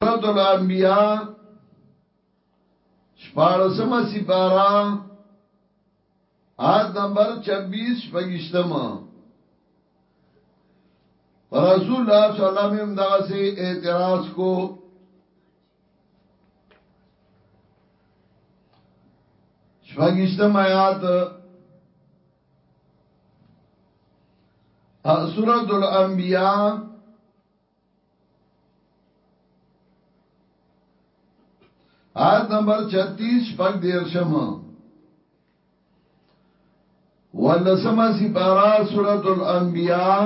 سورة الانبیاء شپارسمه سپارا آیت نمبر 26 پګشتمه رسول الله صلی الله علیه وسلم دغه سي اعتراض کو شپږشتم آیات سورۃ الانبیاء آیت نمبر 36 شپږ دیرشم ولسمه سپارا سورۃ الانبیاء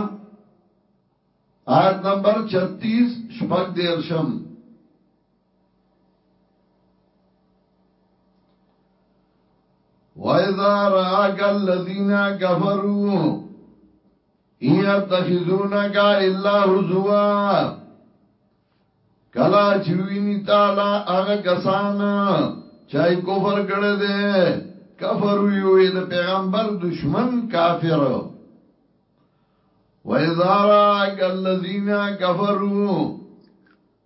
آیت نمبر 36 شپږ دیرشم وَإِذَا رَآكَ الَّذِينَ كَفَرُوا ان یتخذونک الا هزوا کلا چوینی تعالی هغه کسان چای کفر کړه دے کفر یو د پیغمبر دشمن کافر و اذارا الذین کفروا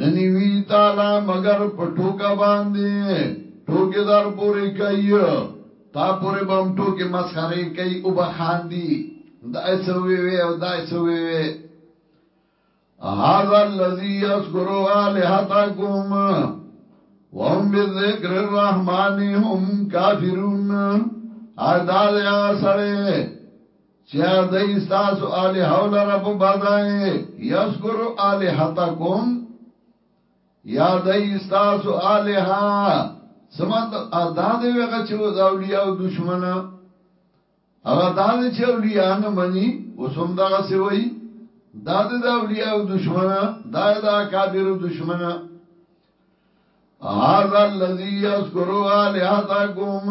ننیوی تالا مګر په ټوکه باندی ټوکی در پوری کوی تا پوری به هم ټوکی مسخری کوی او به خاندی دای سو وی وی او دای سو وی وی هذا الذي يذكر الهتكم وهم بالذکر الرحمن هم کافرون ادا دیا سړی چا دی ستاسو آلهو لره په بدای یذکر آلهتکم یا دی ستاسو آلهه سمت ادا دی وغه چې اولیاء او دشمنه هغه دا چې اولیاء نه مني اوسم دغه سی وای دا د اولیاء او دشمنه دا د اکابر دشمنه هاذا الذی یذکر آلهتکم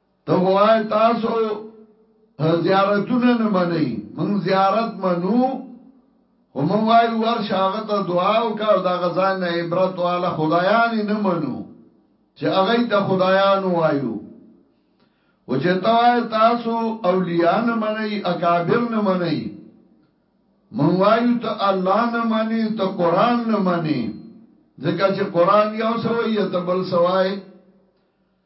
ته وای تاسو زیارتونه نه منئ مونږ زیارت منو خو مونږ وای ورشه هغه ته دعا وکاو دا غزان نه عبرت والا خدایان نه منو چې هغه ته خدایان وایو و چې ته وای تاسو اولیاء نه منئ اکابر نه منئ مونږ وایو ته الله نه مني ته قران نه مني ځکه چې قران یو سوی ته بل سوی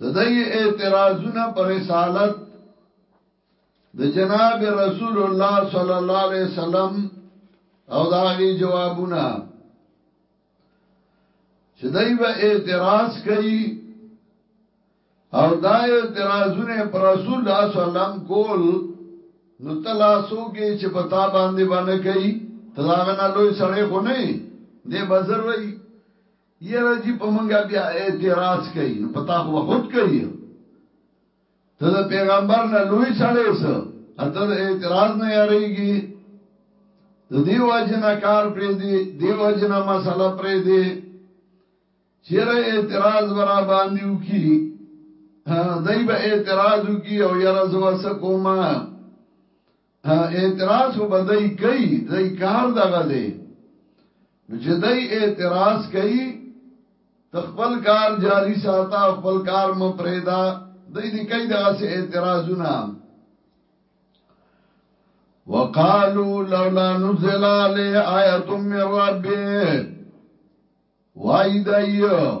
د دې اعتراضونه پر رسالت د جناب رسول الله صلی الله علیه وسلم او داغي جوابونه چې دای به اعتراض کوي او دا اعتراضونه پر رسول الله صلی الله علیه وسلم کول نو تلاسو کې چې پتا باندې باندې کوي تلاغنا لوی سړی خو نه دی بازار وای یره جی په مونږ بیا اعتراض کوي نو په تا خو به خود کوي ته د پیغمبر نه لوی سړی سه اته د اعتراض نه یریږي د دې واجنه کار پرې دی دی واجنه مسله پرې دی چیرې اعتراض برا باندې وکي دای به اعتراض وکي او یره زو سکوما اعتراض خو به دای کوي دای کار دغه دی نو چې دای اعتراض کوي تخپل کار جاری ساته خپل کار م پرېدا دای دې کوي دغه سه اعتراضونه وقالو لولا نزل علی آیه من ربه وای دایو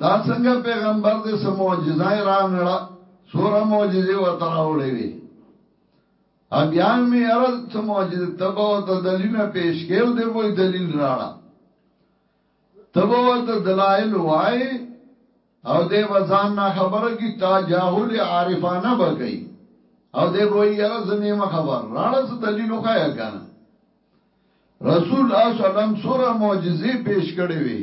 دا څنګه پیغمبر دې څه معجزه یې رانړه څوره معجزې ورته راوړې وي بیا مې یاره څه معجزه ته به ورته دلیلونه پیش کې او دی به یې دلیل راړه ته به ورته دلایل وای او دی به ځان نه خبره کی تجاهل عارفانه به کوي او دی به یې یاره زنې ما خبر راړه څه دلیل وخایا کنه رسول الله صلی الله علیه وسلم سوره معجزې پیش کړې وي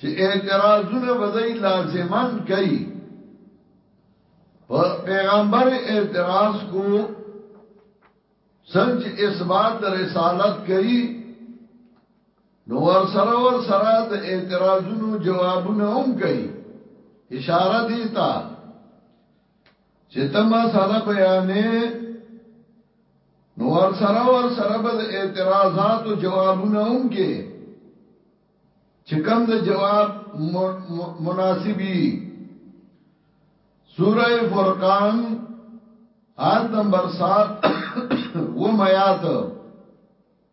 چې اعتراضونه بدای لازمن کوي پیغمبر اعتراض کو سنج اثبات رسالت کوي نو ور سره ور سره د اعتراضونو جوابونه هم کوي اشاره دی تا چې تما سالا بیانې نو ور سره ور سره به د اعتراضات او جوابونه هم کې چې کم د جواب مناسبي سوره فرقان آیت نمبر 7 و میات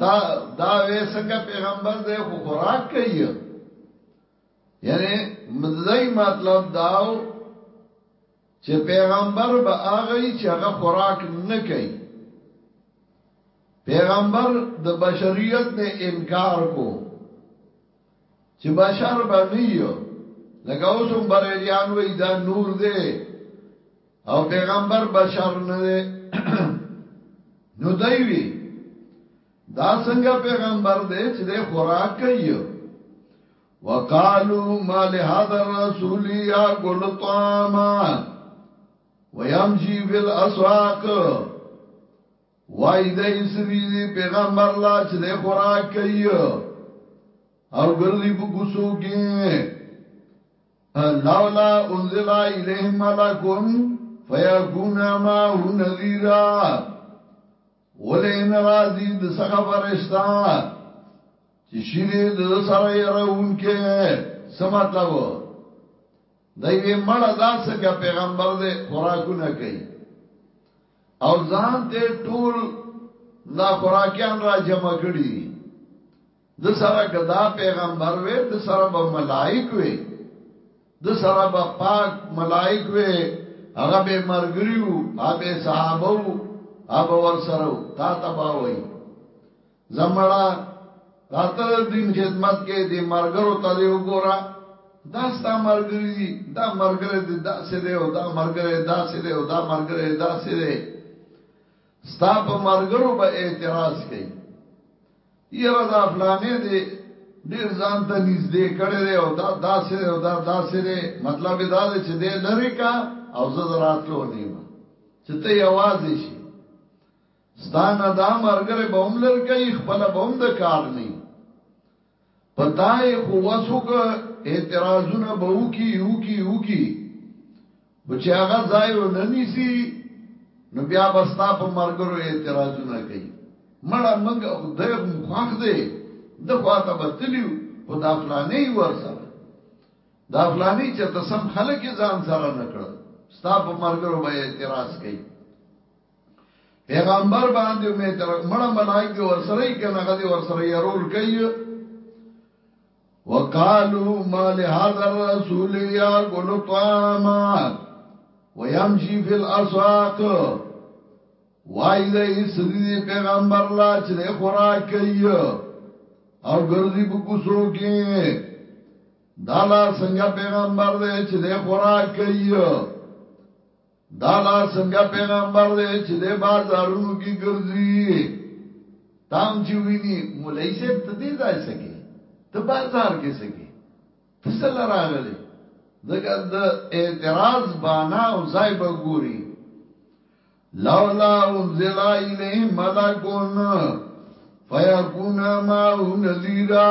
تا دا وې څنګه پیغمبر دې خو خوراک کوي یعنی مزای مطلب داو چې پیغمبر به هغه چې هغه خوراک نه کوي پیغمبر د بشریت نه انکار کو چې بشر به نه یو لکه اوس هم بریلیان وې دا نور دې او پیغمبر بشر نه دی نو دی وی دا څنګه پیغمبر دی چې د خوراک کوي وقالو ما لهذا الرسول ياكل طعاما ويمشي في الاسواق وای دای سری دی پیغمبر لا چې د خوراک کوي او ګرځي په کوڅو کې لولا انزل الیه ملک فیکون معه نذیرا ولین راضی د څخه فرشتہ چې شری د سره يرون کې څه مطلب دی وی مړ داسې کا پیغمبر دې خوراکونه کوي او ځان ته ټول دا خوراکیان را جمع کړي د سره ګدا پیغمبر وې د سره به ملائک وې د سره به پاک ملائک وې هغه به مرګریو هغه صحابه وو هغه ور سره تا تبا وې زمړه راته دین خدمت کې دې مرګرو ته دې وګوره دا ستا مرګری دي دا مرګره دې دا سه دې او دا مرګره دا سه دې او دا مرګره دا سه دې ستا په مرګرو به اعتراض کوي یره دا فلانه دی ډیر ځان ته نږدې کړي دی او دا داسې او دا داسې دی مطلب دا دی چې دی لری کا او زه دراتلو نیمه چې ته یوازې شي ستانه دا مرګره به هم لر کوي خپل به هم د کار نه پتاي خو وسوک اعتراضونه به وکي وکي وکي خو چې هغه ځای ونه نیسي نو بیا به ستا په مرګرو اعتراضونه کوي مړه موږ خدای هم خوښ دی د خواته به تلیو خو دا فلاني ور سره دا فلاني چې ته سم خلک ځان سره نکړل ستا په مرګرو به اعتراض کوي پیغمبر باندې مې تر مړه ملائک دی ور سره یې کنه غدي ور سره یې رول کوي وقالو ما لهذا الرسول ياكل الطعام ويمشي في الاسواق وای دې سری پیغمبر لا چې خوراک کوي او ګرځي په کوڅو کې دالا څنګه پیغمبر دې چې خوراک کوي دا لا څنګه پیغمبر دی چې د بازارونو کې ګرځي تام چې ویني مولای صاحب ته دې ځای سکے ته بازار کې سکے ته سل راغلې دغه د اعتراض بانا او ځای به ګوري لولا انزل الیه ملکون فیکون ما نذیرا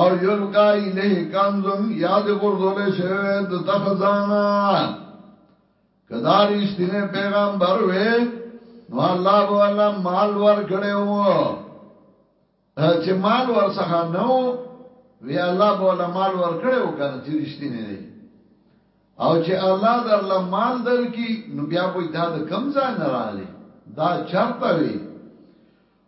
او یلقا الیه کنزن یاد غرزول شوی د تخزانا کداری اشتینه پیغمبر وی نو الله به ولا مال ور کړو چې مال ور څخه نو وی الله به ولا مال ور کړو کنه چې رښتینه دی او چې الله در له مال در کی نو بیا به دا د کم ځای نه رااله دا چرته وی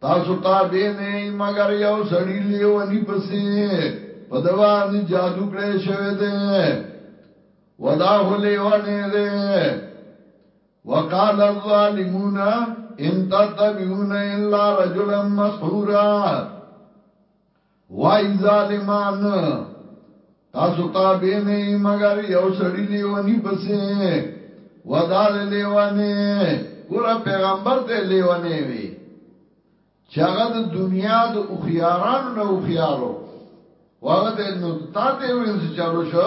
تاسو تابع نه یې مگر یو سړی لیونی پسې په دوان جادو کړی شوی دی ودا هو لیونی دی وقال الظالمون ان تتبعون الا رجلا مسحورا وای ظالمان تاسو تابع نه یې مگر یو سړی لیونی پسې ودال لیونی ګور پیغمبر ته لیونی وی چاغه د دنیا د اخیارانو نه اخیارو واغه ته نو تاته ویل چې چالو شو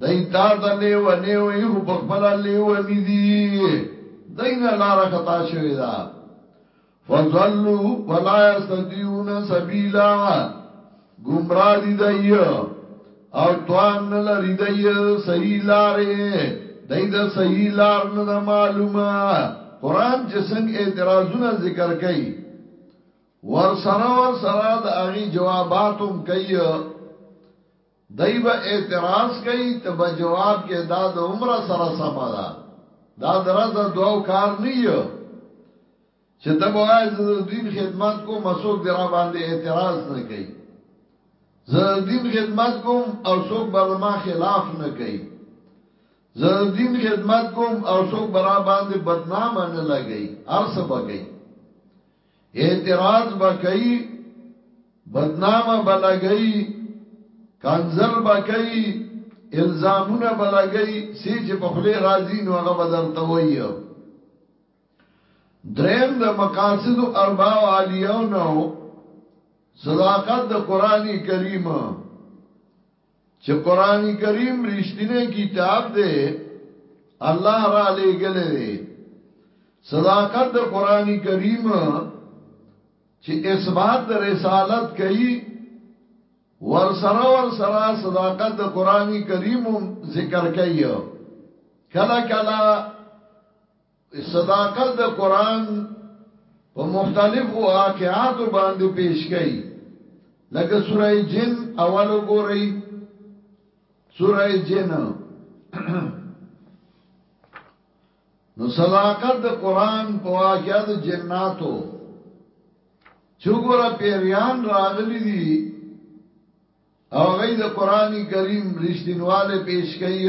دای تا ته لیونی وی خو په خپله لیوني دي دای نه لاره خطا شوې ده فضلوا ولا يستطيعون سبيلا گمراه دي دای او توان نه لري دای صحیح لارې دای د صحیح لار نه معلومه قران چې څنګه اعتراضونه ذکر کوي ور سره ور سره د اغي جواباتم کوي دای به اعتراض کوي ته به جواب کې دا د عمر سره سم ده دا درزه دواو کار نه یو چې ته به د دین خدمت کو مسوک درا باندې اعتراض نه کوي زه دین خدمت کوم او څوک بر ما خلاف نه کوي زه دین خدمت کوم او څوک برا باندې بدنام نه لګي ارسه بګي اعتراض به کوي بدنامه به لګي کنزل به کوي الزامونه به لګي سې چې په خله راځي نو هغه به درته وایي دریم د مقاصد اربع عالیو نو صداقت د قران کریم چې قران کریم رښتینی کتاب دی الله را لېګلې دی صداقت د قران کریم چې اثبات د رسالت کوي ور سره ور سره صداقت د قران کریم ذکر کوي کله کله صداقت د قران په مختلفو واقعاتو باندې پیش کړي لکه سوره جن اول وګورئ سوره جن نو صداقت د قران په واقعات جناتو چوغورا پیریان راغلی دي او غي د قران کریم رښتینواله پیش کوي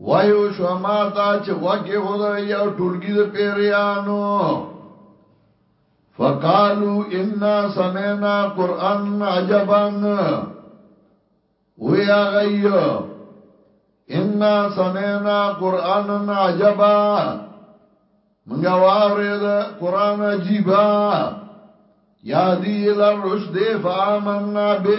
وحی وشو ماتا چې غوږ یې خدا یو ټولګي د پیریانو فقالو انا سمعنا قران عجبا ویا غیو انا سمعنا قران عجبا منګه واورې دا قران عجیبا یادی الرشد فآمنا به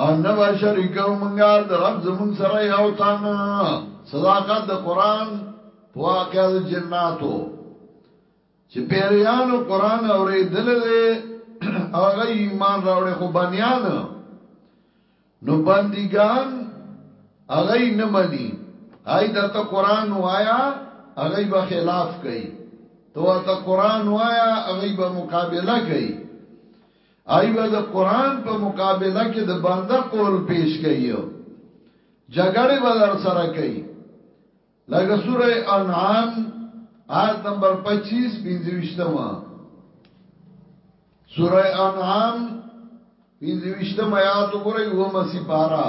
او نه به شریکو مونږه د رب زمونږ سره یو تن صداقت د قران په واقعه د جناتو چې پیریانو قران اوریدل دي هغه ایمان راوړي خو بنیان نو بندګان هغه نه مني هاي د ته قران وایا هغه به خلاف کوي تو ته قران وایا هغه به مقابله کوي هغوی به د قرآن په مقابله کې د بنده قول پیش کوي جګړې به در سره کوي لکه سوره انعام آیت نمبر 25 پنځوشتمه سوره انعام پنځوشتمه آیات وګورئ و مسی پارا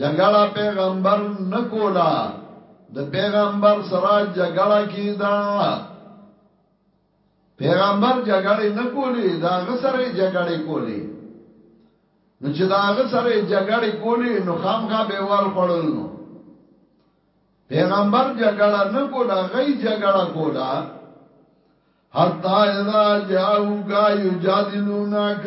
جګړه پیغمبر نه کولا د پیغمبر سره جګړه کیدا پیغمبر جګړه نه کولی دا غسره جګړه کولی نو چې دا غسره جګړه کولی نو خامخا به وال خړل نو پیغمبر جګړه نه کولا غي جګړه کولا حتا اذا جاءوکا یجادلونک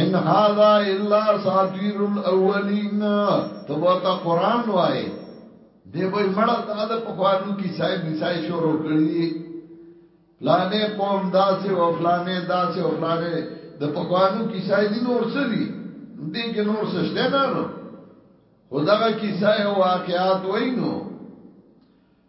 ان هذا الا ساتیر الاولین ته وته قران وای دی به مړه تا د پخوانو کی صاحب نسای شروع کړی پلانې قوم داسې او پلانې داسې او پلانې د پخوانو کی صاحب دین اور سری دې کې نور سشته نه نو خدغه کی صاحب واقعات وینو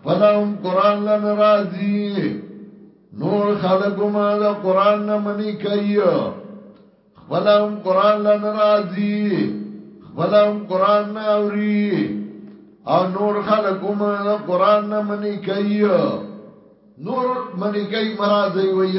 خپله هم قرآن له نه راځي نور خلق هم دا قرآن نه منی کوي خپله هم قرآن له نه راځي خپله هم قرآن نه اوري او نور خلق هم دا قرآن نه منی کوي نور منی کوي مراد وي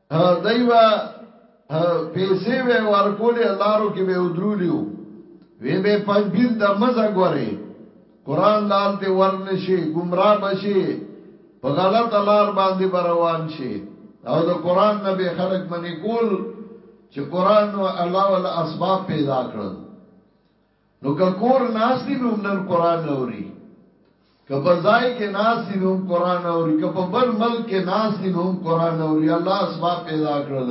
دایبا پیسې به ورکولې لارو کې به ودرولیو وی به پنځبیر د مزه غوري قران لال ته ورنشي گمراه بشي په غلط لار باندې بروان شي او د قران نه به خلق منی کول چې قران او الله ول اسباب پیدا کړل نو که کور ناست وي هم نن قرآن اوري که په ځای کې ناست وي هم قرآن اوري که په بل ملک کې ناست وي هم قرآن اوري الله اسباب پیدا کړل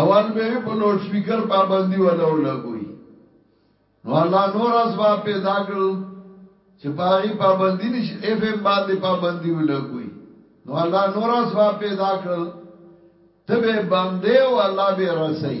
اول به په لوډ سپیکر پابندي ولا ولګوي نو الله نور اسباب پیدا کړل چې پاغي پابندي نش اف ام باندې پابندي ولګوي نو الله نور اسباب پیدا کړل ته به باندې او الله به رسي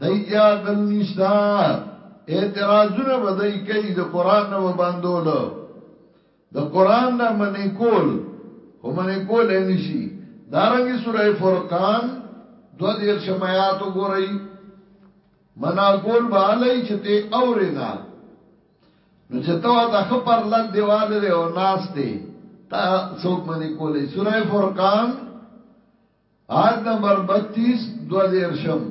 دای کې عقل نشتا اعتراضونه بدای کوي د قران نه وباندول د قران نه منې کول خو منې کول نه شي دارنګي سوره فرقان دو دیر شمایات وګورئ منا کول به علي چې ته اورې نه نو چې ته واته خبر لګ دیوال دی او ناشته تا څوک منې کولې سوره فرقان آیت نمبر 32 دو دیرشم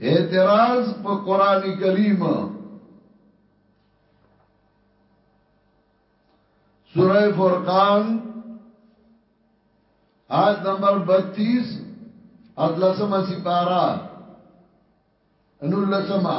اعتراض په قران کریم سورہ فرقان آیت نمبر 32 اتلسمه سپارا انولسمه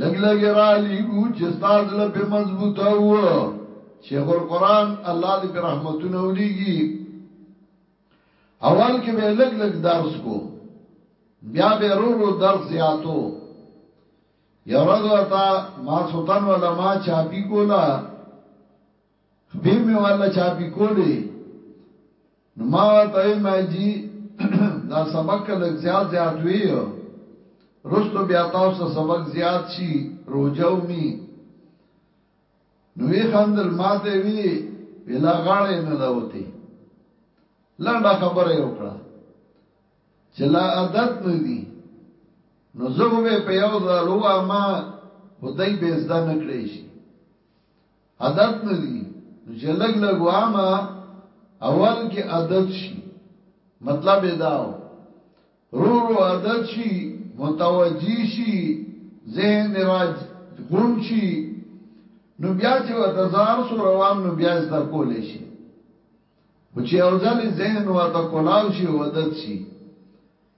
لګ لګ را لګو چې ستاز له په مضبوطه و شیخ القران الله دې په رحمتونو ولېږي اول کې به لګ لګ درس کو بیا به رو رو درس یاتو یو ورځ ورته ما سلطان ولا ما چاپی کولا ډیر می والله چاپی کولی نو ما ته ما جی دا سبق لږ زیات زیات وی رستو بیا تاسو سبق زیات شي روجو می نو وی خندل ماته وی ویلا غاړې نه داوتی لنډه خبره یو کړه چې لا عادت نه دی نو زه به په یو ځل وامه خدای به زده نکړې شي عادت نه دي چې لګ لګ وامه اول کې عادت شي مطلب داو رو رو عادت شي متوجی شي ذهن راج غون شي نو بیا چې وتزار سو روان نو بیا زده کول شي او چې اوځل ذهن وته کولاو شي عادت شي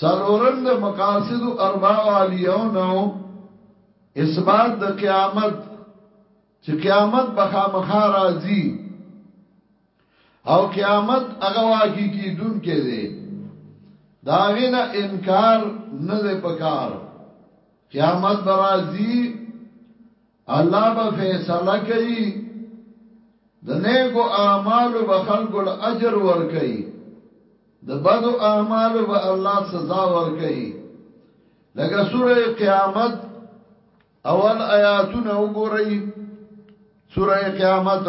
څلورم د مقاصد اربع عالیو نو اثبات د قیامت چې قیامت به خامخا راځي او قیامت هغه واقع کیدون کې دی دا غنه انکار نه دی پکار قیامت برازي الله به فیصله کوي د نیکو اعمالو به خلکو له اجر ورکي د بدو اعمالو به الله سزا ورکي لکه سوره قیامت اول آیاتونه وګورئ سوره قیامت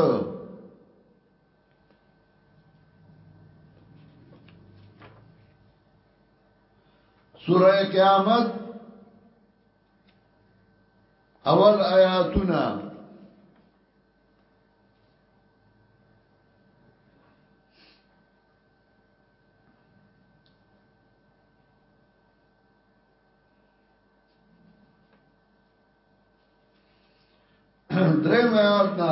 سوره قیامت اول آیاتونه درې میات نه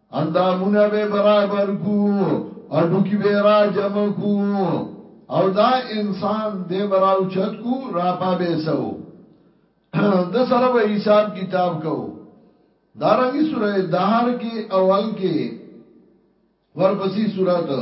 اندامونه به برابر کو اډوکی به را جمع کو او دا انسان دې براو چت کو را پا به سو د سره به حساب کتاب کو دارنګي سوره دهر کې اول کې ورپسې سورته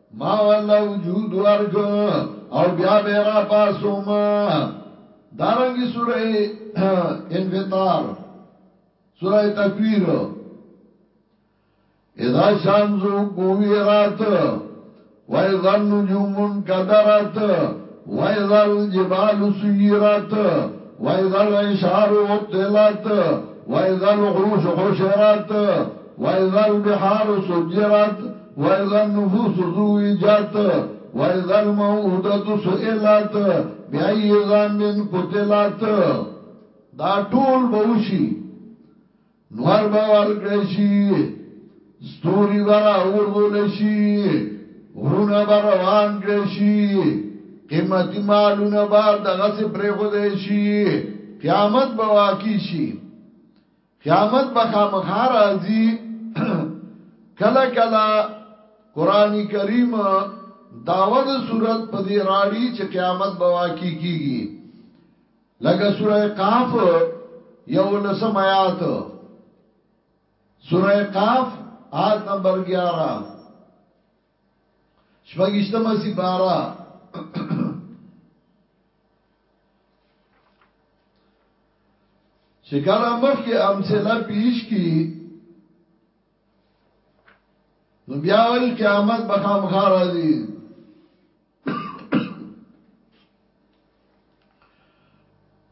ما ولا وجود ورګ او بیا به را پاسوم دارنګي سورې انفطار سورہ تکویر اذا شمس کویرات و اذا النجوم قدرت و اذا الجبال سیرت و اذا العشار عطلت و اذا الغروش حشرت واذا البحار سجرت واذا النفوس زوجت واذا الموءودة سئلت بأي ذنب قتلت دا ټول بوشي نور به ورکړی شي ستوري به راغورځول شي غرونه به روان کړی شي قیمتي مالونه به دغسې پرېښودی شي قیامت به واقع شي قیامت به خامخا راځي کله کله قران کریم داود صورت په دې راړي چې قیامت به واقع کیږي لکه سوره قاف یو لسم آیات سوره قاف آیت نمبر 11 شپږشتمه سپاره چې کله مخ کې امثله پیش کی نو بیا وای قیامت به خامخا راځي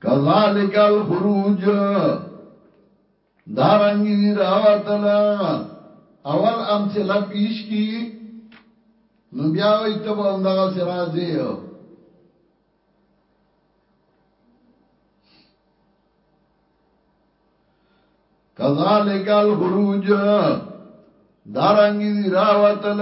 کذالک الخروج دا رنګی دی راوتله اول امثله پیش کی نو بیا وای ته به هم دغه سره راځي کذالک الخروج دارنګي دی راوتل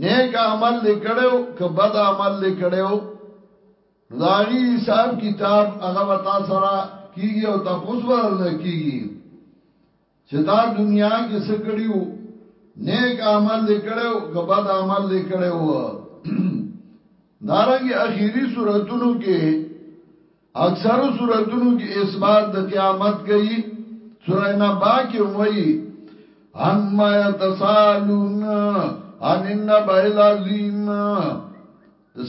نیک عمل دې کړو که بد عمل دې کړو نو دا غي حساب کتاب هغه وتا سره کیږي او تاسو ورنه کیږي چې تا دنیا کې څه کړیو نیک عمل دې کړو که بد عمل دې کړو دارنګي اخیری صورتونو کې اکثرو سورتونو کې اثبات د قیامت کوي سوره نبا کې هم وایي اما يتسالون ان النبأ العظیم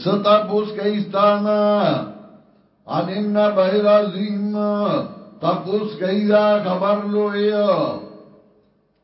ستا پوس کایستانا ان النبأ العظیم تپوس کای دا خبر لوی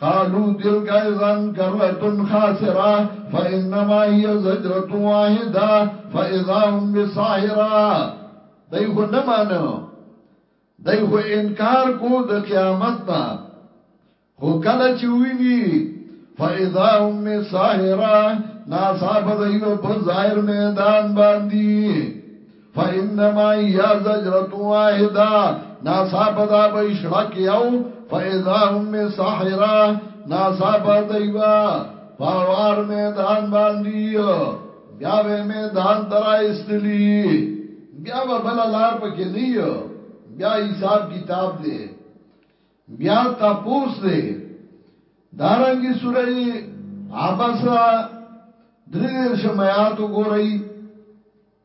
قالو تلک اذا کرة خاسرة فانما هی زجرة واحدة فاذا هم بساهرة دای خو نه مانه دای خو انکار کو د قیامت نه خو کله چې ویني فاذا هم ساهرا ناصاب دیو په ظاهر میدان باندې فانما هي زجره واحده ناسا پدا به اشراک یو فاذا هم ساحره ناسا پدایبا پاوار میدان باندې بیا به میدان ترا استلی بیا به بل لار پکې نه یو بیا حساب کتاب دی بیا تپوس دی دارنګي سورې عبس درې درې شمعات وګورئ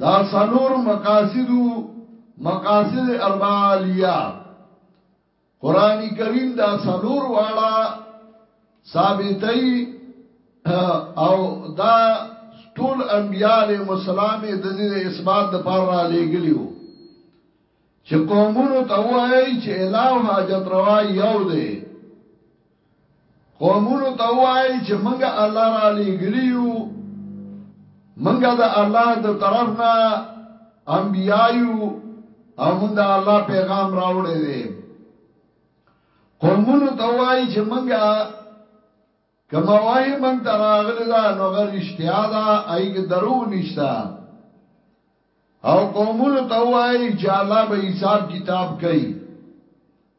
دا څلور مقاصد وو، مقاصد اربعه عالیه. قرآن کریم دا څلور واړه ثابتوي او دا ټول انبیاء علیهم السلام د دې اثبات د پار را لېږلي وو چې قومونو ته وایي چې الوه حاجت روا یو دی قومونو ته ووایئ چې موږ الله رالېږلي یو، موږ د الله د طرف نه انبیا یو او موږ د الله پیغام راوړی دی. قومونو ته ووایئ چې موږ کما وای مونږ ته راغلی دا نو غر اشتیا دا ای کې دروغ نشتا او قومونو ته وای چې الله به حساب کتاب کوي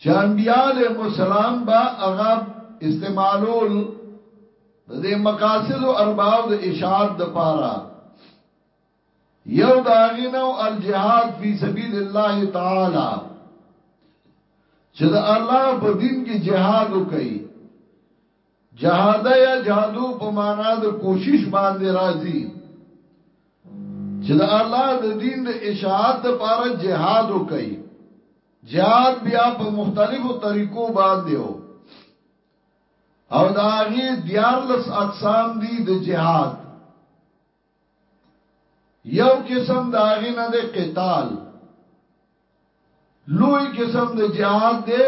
چې انبياء عليهم السلام به هغه استعمالول د دې مقاصد او ارباو د اشاعت د پاره یو داغینو الجهاد فی سبیل الله تعالی چې د الله په دین کې جهاد وکړي جهاده یا جهادو په معنا د کوشش باندې راځي چې د الله د دین د اشاعت لپاره جهاد وکړي جهاد بیا په مختلفو طریقو باندې او او دا غي دیارلس اقسام دي د جهاد یو قسم د هغې نه دی قتال لوی قسم د جهاد دی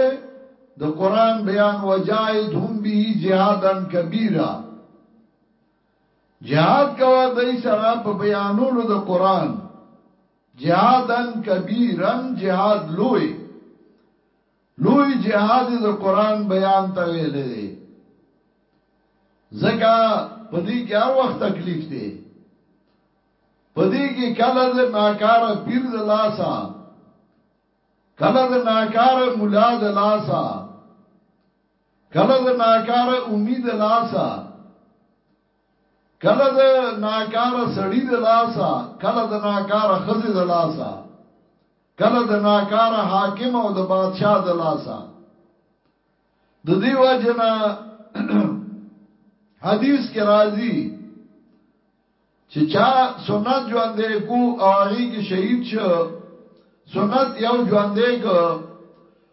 د قران بیان وجاهد هم به جهادن کبیره جهاد کوا دای سره په بیانولو د قران جهادن کبیرن جهاد لوی لوی جهاد یې د قرآن بیان ته ویل دی، ځکه په دې کې هر وخت تکلیف دی، په دې کې کله د ناکاره پیر د لاسه، کله د ناکاره ملا د لاسه، کله د ناکاره امید د لاسه. کله د ناکاره سړي د لاسه، کله د ناکاره ښځې د لاسه، کله د ناکاره حاکم او د بادشاه د لاسه. د دې وجه نه حدیث کې راځي چې چا سنت ژوندې کو او هغه کې شهید شو سنت یو ژوندې کو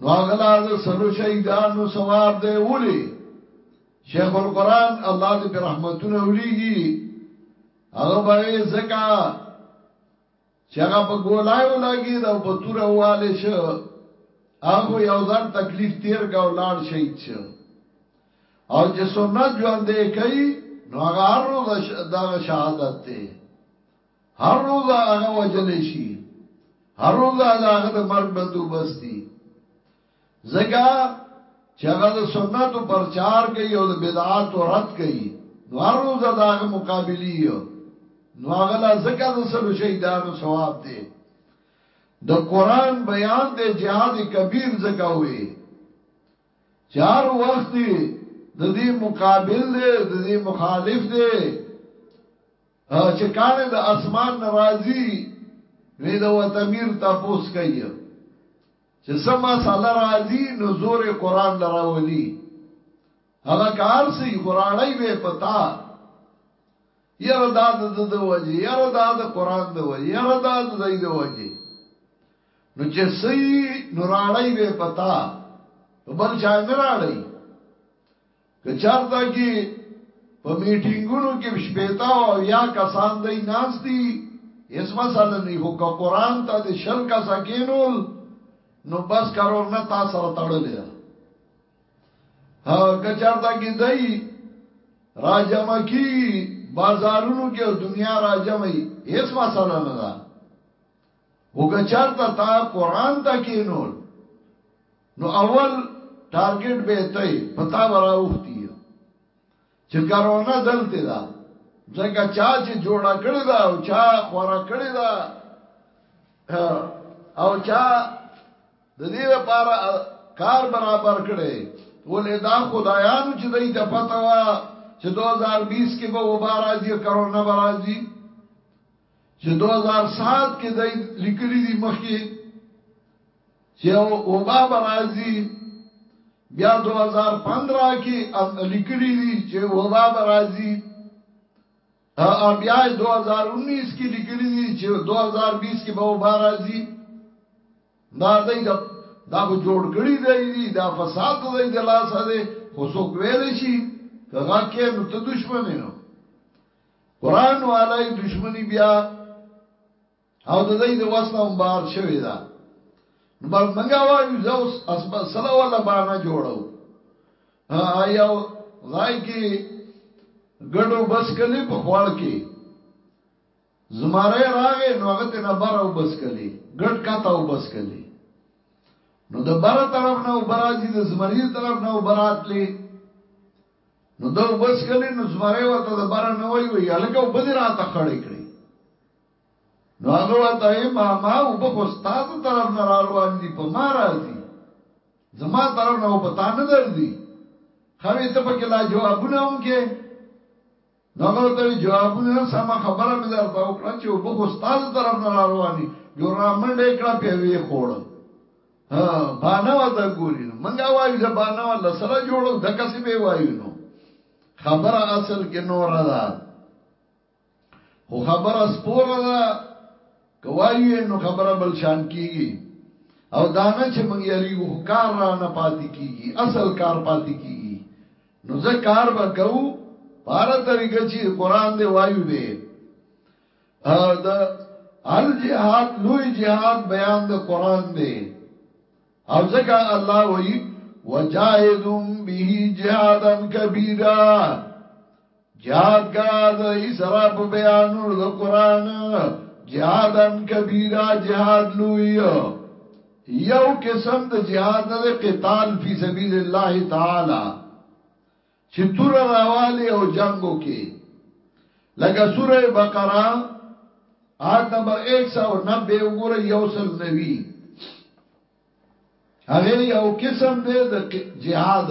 نو اغلا د سلو شهیدانو ثواب دی ولی شیخ القران الله دې په رحمتونو وليږي هغه به زکا چې هغه په ګولایو لګي دا په تور واله شو هغه یو ځل تکلیف تیر کا او لاړ شهید شو او چې سنت ژوندې کوي نو هغه هر روز دا شهادت ته هر روز هغه وجل شي هر روز هغه د مرګ بندوبست دي زګه چې هغه د سنتو پرچار کوي او د بدعات رد کوي نو هر روز داغه مقابلی نو هغه لا زکه د سلو شهیدانو ثواب دی د قران بیان د جهاد کبیر زکه وي چار وخت دی د دې مقابل دی د دې مخالف دی چې کاڼی د اسمان نه راځي نو د وتمیر تپوس کوي چې څه مساله راځي نو زور قرآن لراولي هغه کار سي خراړی به پتا یره دا د د وجه یره دا د قران د وجه یره دا د زید د وجه نو چې سي نو راړی به پتا بل چا نه راړی که چرته کې په میټینګونو کې شپېته او اویا کسان دی ناست دي هیڅ مسله نه خو که قرآن ته د شل کسه کینول نو بس کرور نه تا سره تړلې ده که چرته کې دی راجمع کی بازارونو کې او دنیا راجمع هیڅ مسله نه ده او که چرته تا قرآن ته کینول نو اول ټارګټ به ته پتا برا وختي چې کرونا دلته دا ځکه چا چې جوړه کړی دا او چا خورا کړی دا او چا د دې لپاره کار برابر کړي ولې دا خدایانو چې دای ته پتا وا چې 2020 کې به وبارازي کرونا برازي چې دوه زار سات کې دای لیکلي دي مخکې چې او باب راځي بیا 2015 کې لیکلي دي چې او باب راځي ا بیا 2019 کې لیکلي دي چې 2020 کې به او باب راځي دا دای د دا خو جوړ کړی دی دا فساد دی د لاسه دی خو څوک ویل شي کغه کې نو ته دشمن نه قران والای دشمنی بیا او د دې د وسنه هم بار شوی دا نو بس منګه وایو زوس اسب سلا ولا بانا جوړو آیاو ځای کې ګډو بس کلی په خوړ کې زماره راغې نو هغه ته نه بر او بس کلی ګډ کاته او بس کلی نو د بره طرف نه او برازي د زمری طرف نه او براتلی نو ده اوبه څښلې، نو زمری ورته د بره نه وايي، وايي، هلکه اوبه دې راته خړې کړې. نو هغه ورته وايي، ماما اوبه خو ستا د طرف نه راروانې دي، په ما راځي، زما طرف نه خو په تا نه درځي، ښه وي ته په کې لا جوابونه هم کې. نو هغه ورته وایي جوابونه نه سمه خبره مې درته وکړه چې اوبه خو ستا د طرف نه راروانې جو رامنډه یې کړه په ویې خوړه ها بانوا ته ګوري نو منګه وایو چې بانوا لسره جوړو د کسې به وایو نو خبره اصل کې نور ده خو خبره سپوره ده کوایو نو خبره بل شان کیږي او دانه چې مونږ یریږو خو کار را نه پاتې کیږي اصل کار پاتې کیږي نو ځه کار به کوو پاره طریقه چې قران دی وایو به د ال جهاد لوی جهاد بیان د قران دی او ځکه الله وایي وجاهدهم به جهادن کبیره جهاد کا د اسرا په بیانولو د قران جهادن کبیره جهاد لوی یو قسم د جهاد نه د قتال فی سبیل الله تعالی چې تور راوالی او جنگو کې لکه سوره بقره آیت نمبر 190 وګوره یوصل نوی هغه یو قسم دی د جهاد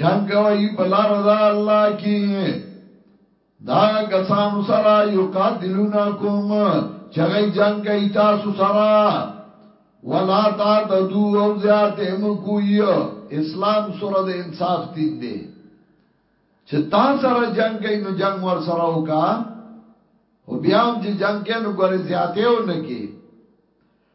جنگ کوي په لار د الله کې دا کسانو سره یو قاتلونا کوم چغی جنگ کوي تاسو سره ولا تا تدو او زیات هم کوی اسلام سره د انصاف دین دی چې تا سره جنگ کوي نو جنگ ور سره وکا او بیا هم چې جنگ کوي نو ګورې زیاته و نه کې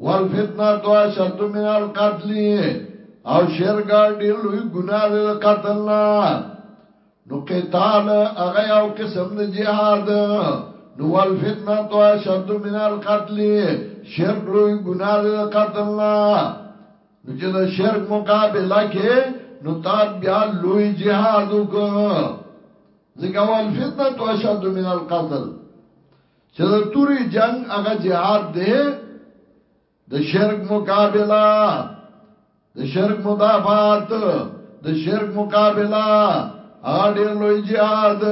والفتنه تو اشد من القتل او شرک ډیر لوی ګناه ده قتل نه نو قتال هغه یو قسم د جهاد نو والفتنه تو اشد من القتل شرک لوی ګناه ده قتل نه نو چې د شرک مقابله کې نو تا بیا لوی جهاد وکړه ځکه والفتنه تو اشد من القتل چې د توري جنگ هغه جهاد دی د شرک مقابله د شرک مدافعات د شرک مقابله هغه ډیر لوی جهاد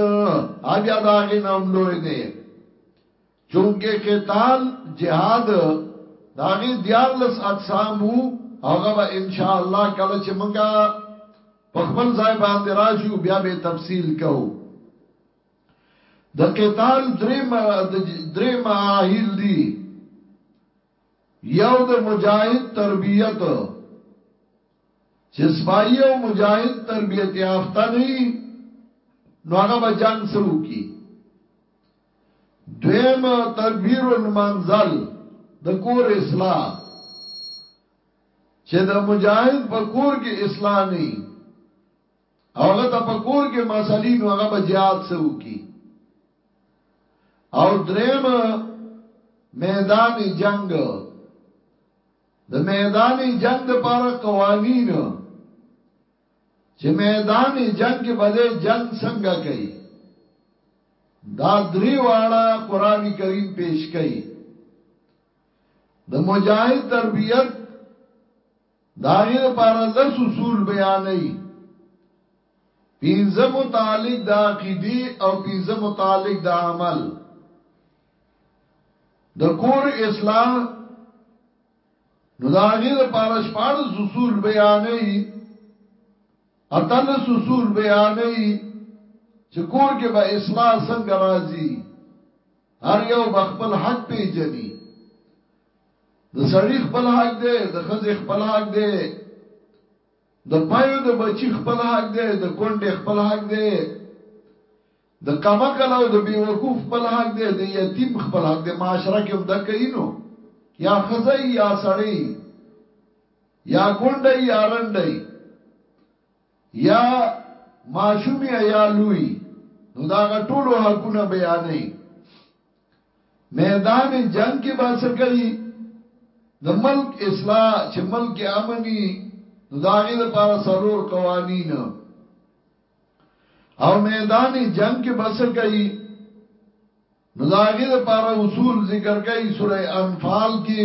بیا دا غي نام لوی نه چونکه قتال جهاد داغي دیارلس اقسام وو هغه به ان شاء الله کله چې مونږه په خپل ځای باندې راشو بیا به تفصیل کوو د قتال درې مراحل دي یو د مجاهد تربیت چې سپایي او مجاهد تربیت یافته نه نو هغه به جنگ سو کی دویم تدبیر المنزل د کور اصلاح چې د مجاهد په کور کې اصلاح نه او هغه ته په کور کې مسالې نو هغه به jihad سو کی او دریم میدان جنگ د میدان جنگ د پاره قوانین چې میدان جنگ کې بده جنگ څنګه کوي دا درې واړه قران کریم پیش کوي د مجاهد تربیت د هغې لپاره لس اصول بیانوي، پنځه متعلق د عقیدې او پنځه متعلق د عمل. د کور اصلاح نو د هغې لپاره شپاړس اصول بیانوي، اتلس اصول بیانوي چې کور کې به اصلاح څنګه راځي، هر یو به خپل حق پیژني. د سړي خپل حق دی، د ښځې خپل حق دی، د پيو د بچي خپل حق دی، د کونډې خپل حق دی، د کمعقل او د بې وقوف خپل حق دی، د يتيم خپل حق دی، معاشره کې هم دکه يي نو يا ښځه يي يا سړی يي يا کونډه يي يا رنډه يي يا ماشوم يي يا لوی نو دا غټولو حقونه بيانوي. میدان جنگ کې به څه کوي د ملک اصلاح چې ملک امني نو داغه د پاره سلور قوانین او میدان جنگ کې به څه کوي نو داغه د پاره اصول ذکر کوي سوره انفال کې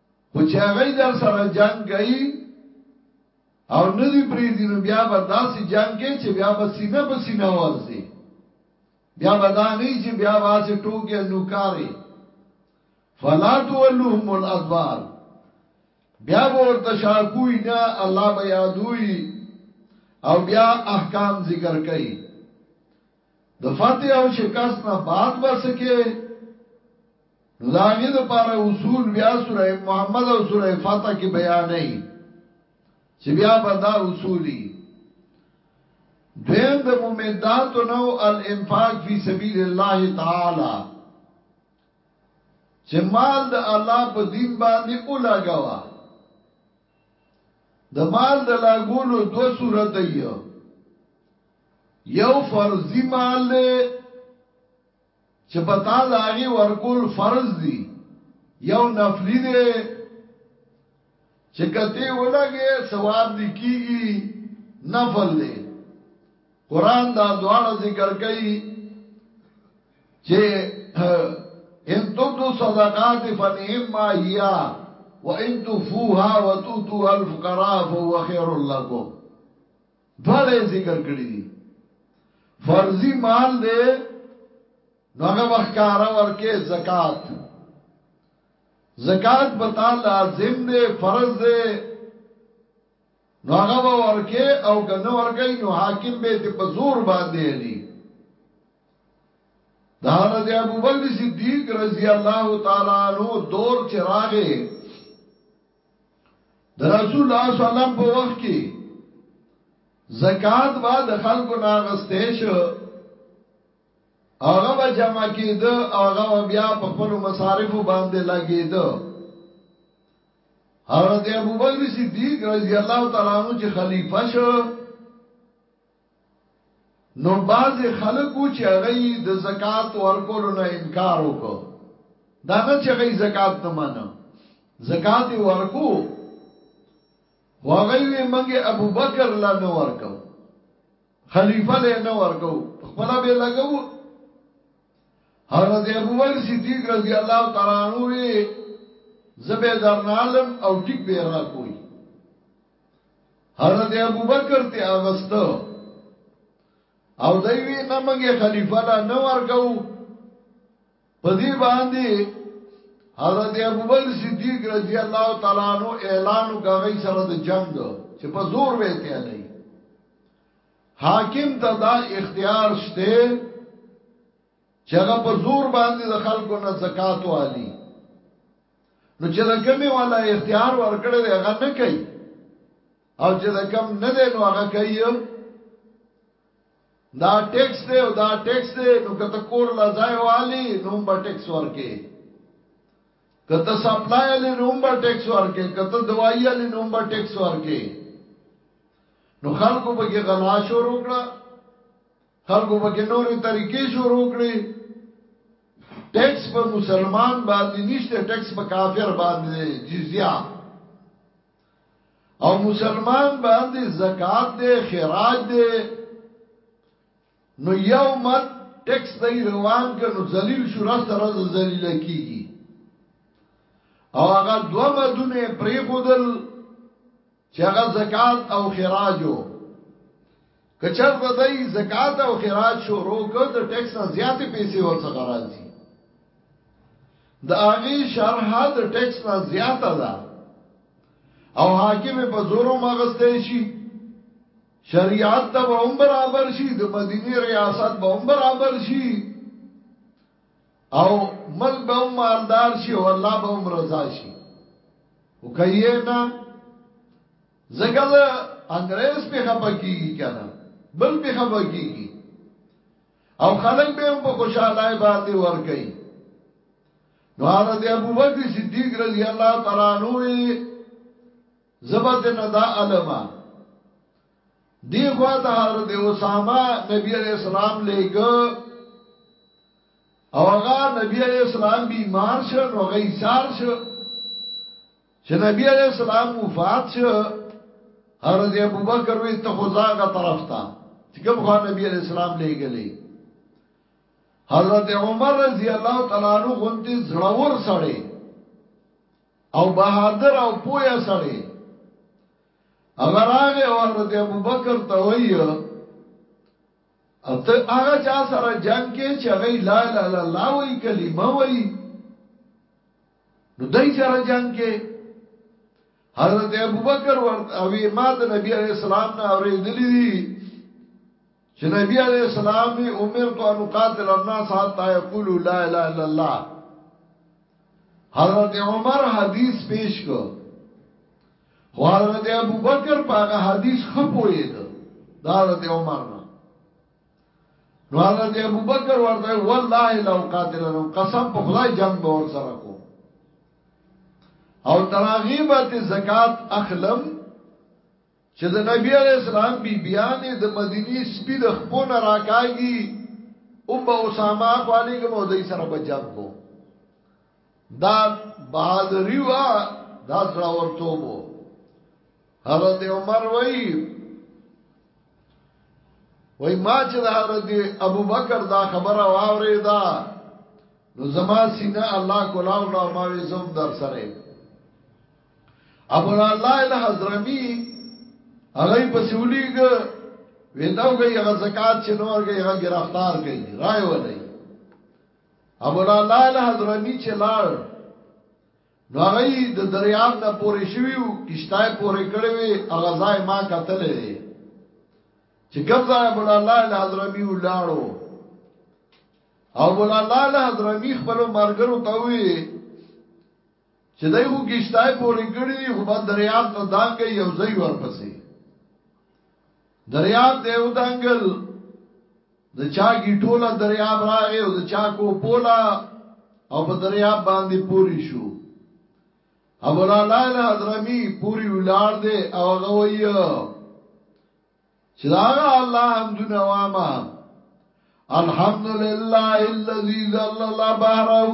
خو چې هغوی درسره جنګ کوي او نه دې پرېږدي، نو بیا به داسې جنګ کوې چې بیا به سینه په سینه ورځې. بیا به دا نه وي چې بیا به هسې ټوکې او نوکارې، فلا تولوهم الادبار، بیا به ورته شا کوی نه، الله به یادوي او بیا احکام ذکر کوي. د فتح او شکست نه بعد بس کې نو دا غي د پاره اصول بیا سوره محمد او سوره فتح کې بیان نه چې بیا به دا اصولي دویم د ممدات نو الانفاق فی سبیل الله تعالی چې مال د الله په دین باندې اولاګوا د مال د لاګولو دو صورت یو یو فرضي مال دی چې په تا د هغې ورکول فرض دي یو نفلي دی چې که ته یې ولګې ثواب دې کېږي نفل دی قرآن دا دواړه ذکر کوي چې ان تبدو صدقات فنعما هي وان تخفوها وتؤتوا الفقراء فهو خير لكم دواړه یې ذکر کړی دي فرضي مال دی نو هغه وخکاره ورکه زکات زکات به تعالی لازم دی فرض دی نو هغه به ورکه او کنه ورکه نو حاکم به ته په زور باندې علي د حضرت ابوبکر صدیق رضی الله تعالی عنہ دور چراغه د رسول الله صلی الله علیه وسلم په وخت کې زکات با د خلکو ناغسته شو هغه به جمع کېده هغه بیا په خپل مصارفو باندې لګېده حضرت ابوبکر صدیق رضی الله تعالی عنہ چې خلیفہ شو نو بعضې خلک وو چې هغه یی د زکات ورکولو نه انکار وکړو دا نه چې هغه یی زکات نه منه زکات یی ورکو خو هغه یی وی مونږ یی ابوبکر لا نه ورکو خلیفه لا نه ورکو خپل به لګو حضرت ابوبکر صدیق رضی الله تعالی عنہ وی زبه درنالم او ټیک به را کوی حضرت ابوبکر ته اغستو او دوی وی نه منګه خلیفہ لا نه ورکو په دې باندې حضرت ابوبکر صدیق رضی الله تعالی عنہ اعلان وکړی سره د جنگ چې په زور وېته علی حاکم ته دا اختیار شته چې هغه په زور باندې د خلکو نه زکات والی نو چې د کمی والا اختیار ورکړي دی هغه نه کوي او چې د کم نه دی نو هغه کوي دا ټیکس دی او دا ټیکس دی نو کته کور لا ځای والی نو به ټیکس ورکې کته سپلای له نومبر ټیکس ورکې کته دوايي له نومبر ټیکس ورکې نو خلکو به کې غلا شروع کړه خلکو پکې نورې طریقې شروع کړې ټیکس په مسلمان باندې نشته ټیکس په کافر باندې جزیه او مسلمان باندې زکات دی خراج دی نو یو مت ټیکس دی روان ک نو ذلیل شو رس تر رس ذلیل کیږي او هغه دوه مدونه پری خودل چې هغه زکات او خراجو کچرته دای زکات او خراج شروع کړ د ټیکس نه زیاتې پیسې ورڅخه راځي د هغه شرح د ټیکس نه زیاته ده او حاکم په زورو مغسته شي شریعت ته به هم برابر شي د مدینی ریاست به هم برابر شي او ملک به هم مالدار شي او الله به هم رضا شي او کایې نه زګل انګريز په خپکیږي کنه بل په خپکیږي او خلک به هم په خوشاله باندې ور کوي نو حضرت ابوبکر صدیق رضی الله تعالی عنہ زبد ندا علما دی خوا ته حضرت اسامه نبی علیہ السلام لېګو او هغه نبی علیہ السلام بیمار شو نو هغه ایثار شو چې نبی علیہ السلام وفات شو حضرت ابوبکر وی ته خداغه طرف ته چې کوم خوا نبی علیہ السلام لېګلې حضرت عمر رضی الله تعالی عنہ غونتی زړور سړی او بهادر او پویا سړی هغه راغی او حضرت ابوبکر ته وایي اته هغه چا سره جنگ کې چې هغه لا لا لا لا وایي کلمه وایي نو دای سره جنگ کې حضرت ابوبکر ورته او ما د نبی علی السلام نه اورېدلې دي چې نبی علی السلام عمر تو ان قاتل الناس حتا یقول لا اله الا الله حضرت عمر حدیث پیش کو خو حضرت ابوبکر په هغه حدیث ښه پوهېده د حضرت عمر نه نو حضرت ابوبکر ورته والله لو قاتلنم قسم په خدای جنگ به ور سره کوم او تراغیبت زکات اخلم چې د نبی علی السلام بی بیان د مدینی سپید خپون راکاږي او به اسامه خالګم او دای سره بجنګو دا بہادری وا دا زړه ورته وو حضرت عمر وای وای ما چې د حضرت ابوبکر دا خبره واورې دا نو زما سینه الله کولاو کړه ما وې زوم در سره ابو الله الحضرمی هغه په سولېګ ویداو گئی هغه زکات چې نور گئی هغه گرفتار گئی رائے ولې امولا لال حضرمی چې لاړ نو هغه د دریاب نه پورې شویو کشتای پورې کړې وي هغه ځای ما کتلې دي چې کوم ځای مولا لال حضرمی ولاړو او مولا لال حضرمی خپل مرګرو ته وی چې دای خو کشتای پورې کړې دي خو بس دریاب ته دانګي یو ځای ورپسې دریاب دی او دنګل د چا کی ټوله دریاب راغې او د چا کو پولا او په دریاب باندې پوری شو ابو لالا الحضرمی پوری ولار دی او هغه وی چې داغه الله حمد نواما الحمدلله الذي ذلل بحره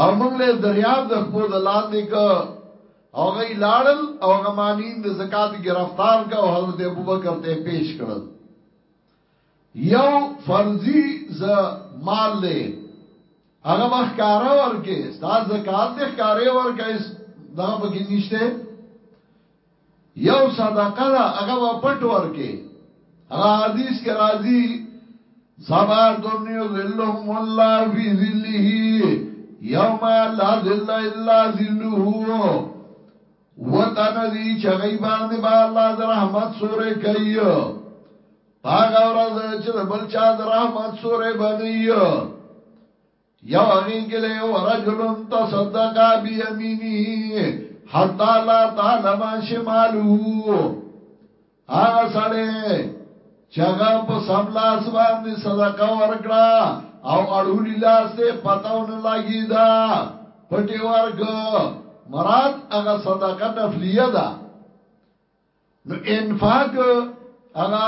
او موږ له دریاب د خپو د لاندې که او غي لاړل او غمانین د زکات گرفتار کا او حضرت ابوبکر ته پیش کړل یو فرضی ز مال له هغه بخکارا ورکه ستا زکات د ښکارې ورکه دغه پکې نشته یو صدقه ده هغه به پټ ورکې هغه حدیث کې راځي سبات یذلهم الله فی ذله یوم لا ذل الا ذله وتن دی چغی باندې با الله د رحمت سورې کوي پاګه ورځ چې بل چا د رحمت سورې بنئ یو هغه کې له یو رجلن تصدق بیمینی حتا لا تعلم شمالو هغه سړی چې هغه په سم لاس باندې صدقه ورکړه او اړولی لاس ته پتاونه لګی دا پټي ورګ مراد هغه صدقه نفلیه ده نو انفاق هغه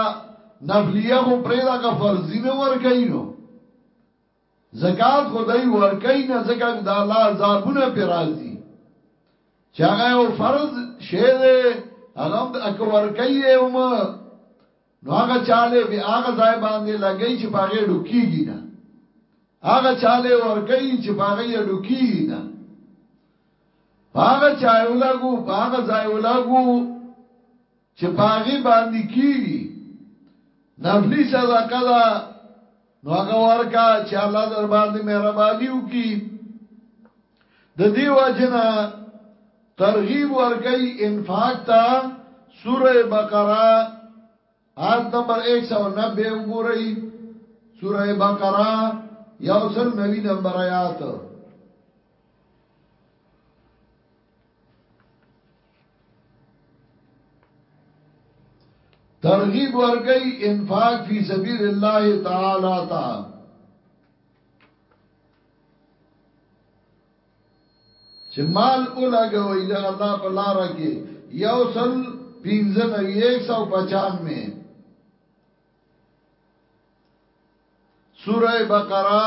نفلیه خو پرې دا فرضی نه ور کوي نو زکات خو دوی ورکوي نه ځکه د الله عذابونه پر راځي چې هغه یو فرض شی دی هغه هم د اک ورکوي هم نو هغه چاله به هغه ځای باندې لګی چې پاغه ډوکیږي نه هغه چاله ورکوي چې پاغه یې ډوکیږي نه پاغه چایو لګو پاغه ځایو لګو چې په هغې باندې کېږي نفلي صدقه ده نو هغه ورکا چې الله در باندې مهرباني وکړي د دې وجنه ترغیب ورکي انفاق ته سوره بقره آیت نمبر 190 وګورئ سوره بقره یوصل نوی نمبر آیات ترغیب ورکي انفاق فی سبیل الله تعالی تا چې مال اولګوي د الله په لار کې یو سل پینځن او 195 سوره بقره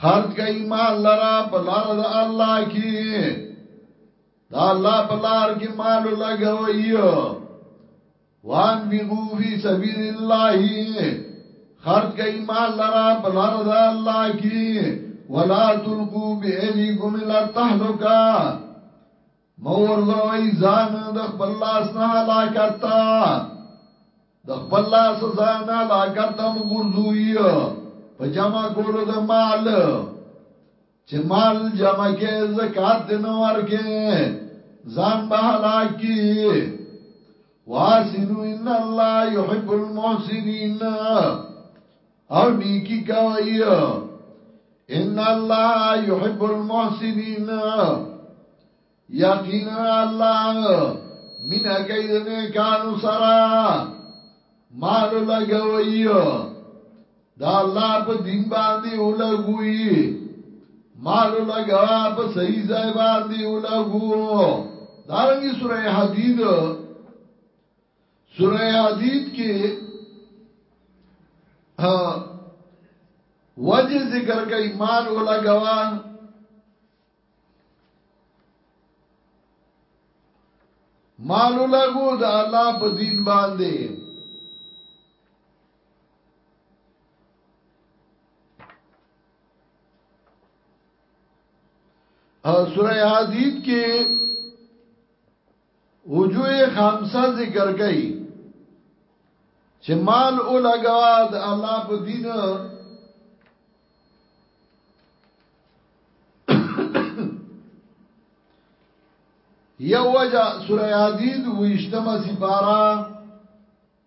خرج کئی مال لرا پلار دا اللہ کی دا اللہ پلار کی مالو لگوئی وان فی غوفی سبیل اللہ خرج کئی مال لرا پلار دا اللہ کی ولا تلقو بی ایدیکم الى تحلقا مو ورځوي ځان د خپل لاس نه هلاکت تا د خپل لاس ځان هلاکت ته مو ګرځوي په جمع کولو د مال چې مال جمع کې زکات دې نه ورکې ځان به هلاک کی واسنو ان الله يحب المحسنين او نیکی کوي ان الله يحب المحسنين یقینا الله مینا کوي د نیکانو سره مال لګوي دا الله په دین باندې ولګوي مال لګوا په صحیح ځای باندې ولګو دارنګي سورې حدید سوره حدید کې وجه ذکر کوي مال ولا غوا مال لغو د الله په دین باندې سورہ حدید کې وجوه خامسه ذکر کئی چه مال او لگوا د الله په دین یو وجه سوره عدید ویشتمه سپاره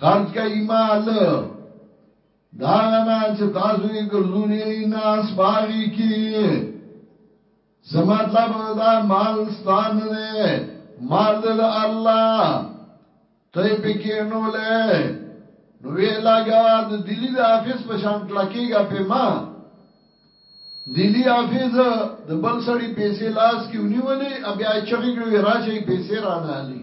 خرج کوي مال دا غنا چې تاسو یې ګرځولې ناس باغی کې زمات لا دا مال ستان نه مال د الله ته پکې نو له نو ویلا غوا د دلی د حافظ په شان کلکېګا په ما دلی حافظ د بل سړی پیسې لاس کې ونیولې بیا چغې کړې راشي پیسې رانه علي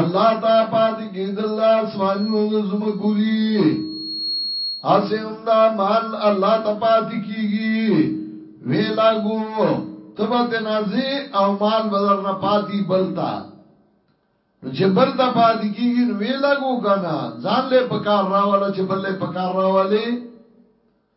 الله تا پات کی دل اسمانونو د زمکو دی اسه هم دا مال الله تا پات کیږي ویلا گو تبا تنازی او مال بدر نه پاتی بلتا نو چې بل ته پات کیږي نو ویلا کو کنه ځان له پکار راواله چې بل له پکار راواله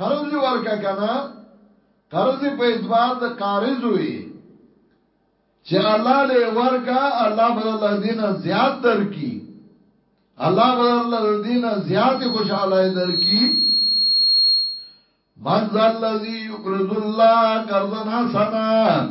قرض ورکا کنه قرض په اعتبار د قارض وي چې الله له ورکا الله بدل دین زیات درکې الله بدل دین زیات خوشاله درکې من ذا الذي يقرض الله قرضا حسنا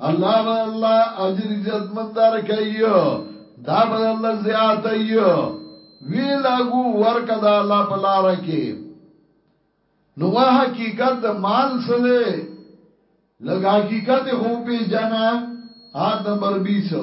الله به الله اجر عزت من دار کوي دا به الله زیات ای وی لاګو ورک دا الله په لار کې نو حقیقت د مال سره لګ حقیقت خو په جنا آد نمبر 20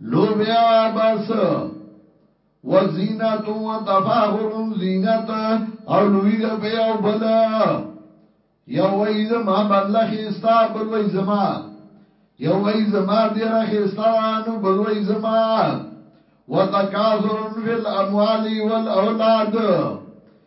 لوبیا بس وزینت و تفاخر زینت او لوی د په یو بل یو وای زما بنگله خستا بل وای زما یو وای زما دیره خستا نو بل وای زما وتکاثر فی الاموال والاولاد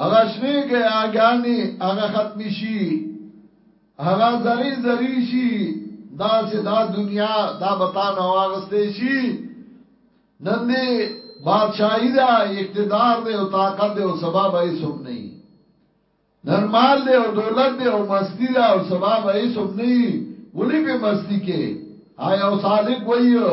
هغه شنه ګیاګانی هغه ختم شي هغه زری زری شي دا سه دا دنیا دا بتا نو واغسته شي نن دې بادشاہی دا اقتدار دې او طاقت دې او سبب یې سم نه نن مال دې او دولت دې او مستی دا او سبب یې سم نه ولې په مستی کې آیا او سالک وایو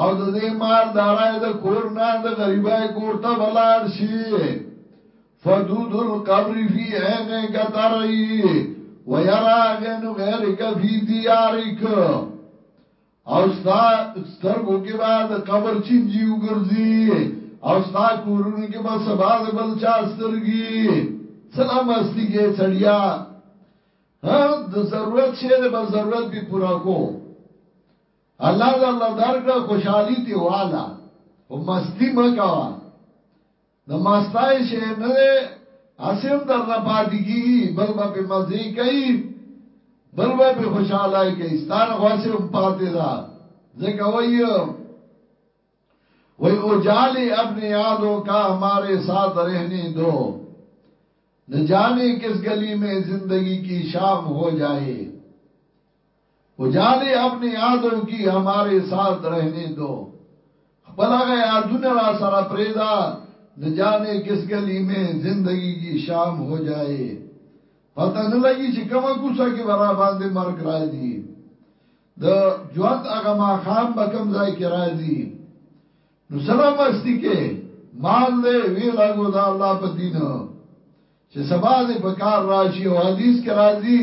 او د دې مال دارای د کور نه د غریبای کور ته بلاړ شي فدود القبر فی عینه کترئی و یرا غین غیر کفی دیارک او ستا سترګو کې به د قبر چینجی وګرځي او ستا کورونو کې به سبا د بل چا سترګي سلام استی کې سړیا ها د ضرورت شه د ضرورت به پورا کو الله درله درکړه خوشحالی تی والا خو مستی مکوا د مستای شی نه ده اسیم در نه پاتې کیږي بل به په مزه کوي بل به په خوشاله کوي ستاره خواسم پاتې ده ځکه وای وای او جالی ابن یادو کا ہمارے ساتھ رہنے دو نہ جانے کس گلی میں زندگی کی شام ہو جائے وجالی اپنی یادو کی همارې ساث رهنې دو خپل هغه یادونه راسره پرېږده نه جانې کس ګلی مې زندګی کی شام هو جائې پته نه لګی چې کومه کوڅه کې به راباندې مرګ راځي د ژوند هغه ماښام به کوم ځای کې راځي نو سلام مستی کې مال دې وی لګو دا الله په دین چې سبا دې په کار راشي او حدیث کې راځي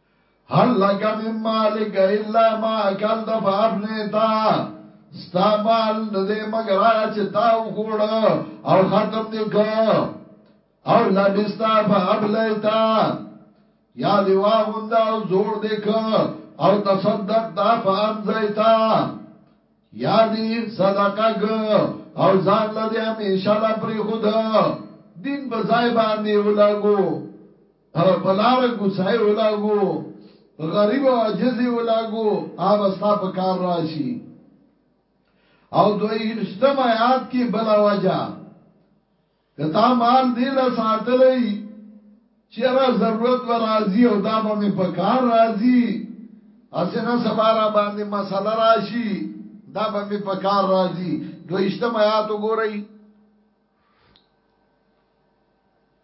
هل لک من مالک الا ما اکلت فافنیتا ستا مال نه دی مگر هغه چې تا وخوړ او ختم دی کو او لبستا فابلیتا یا دی واغوندا او زور دی کو او تصدق دا فامزیتا یا دی صدقه کو او ځان لدی همیشه لا پری خود دین په ځای باندې ولګو هغه په لاره کوڅه ولاګو په غریب او عاجز ولاګو آب استا په کار راشي او دوی اشتم آیات کې بلا وجا کتا مال دی لا ساتلې چیرې ضرورت و راضی او دا به می په کار راضی اسنه سبارا باندې مسله راشي دا به می په کار راضی دوی اشتم آیات وګورئ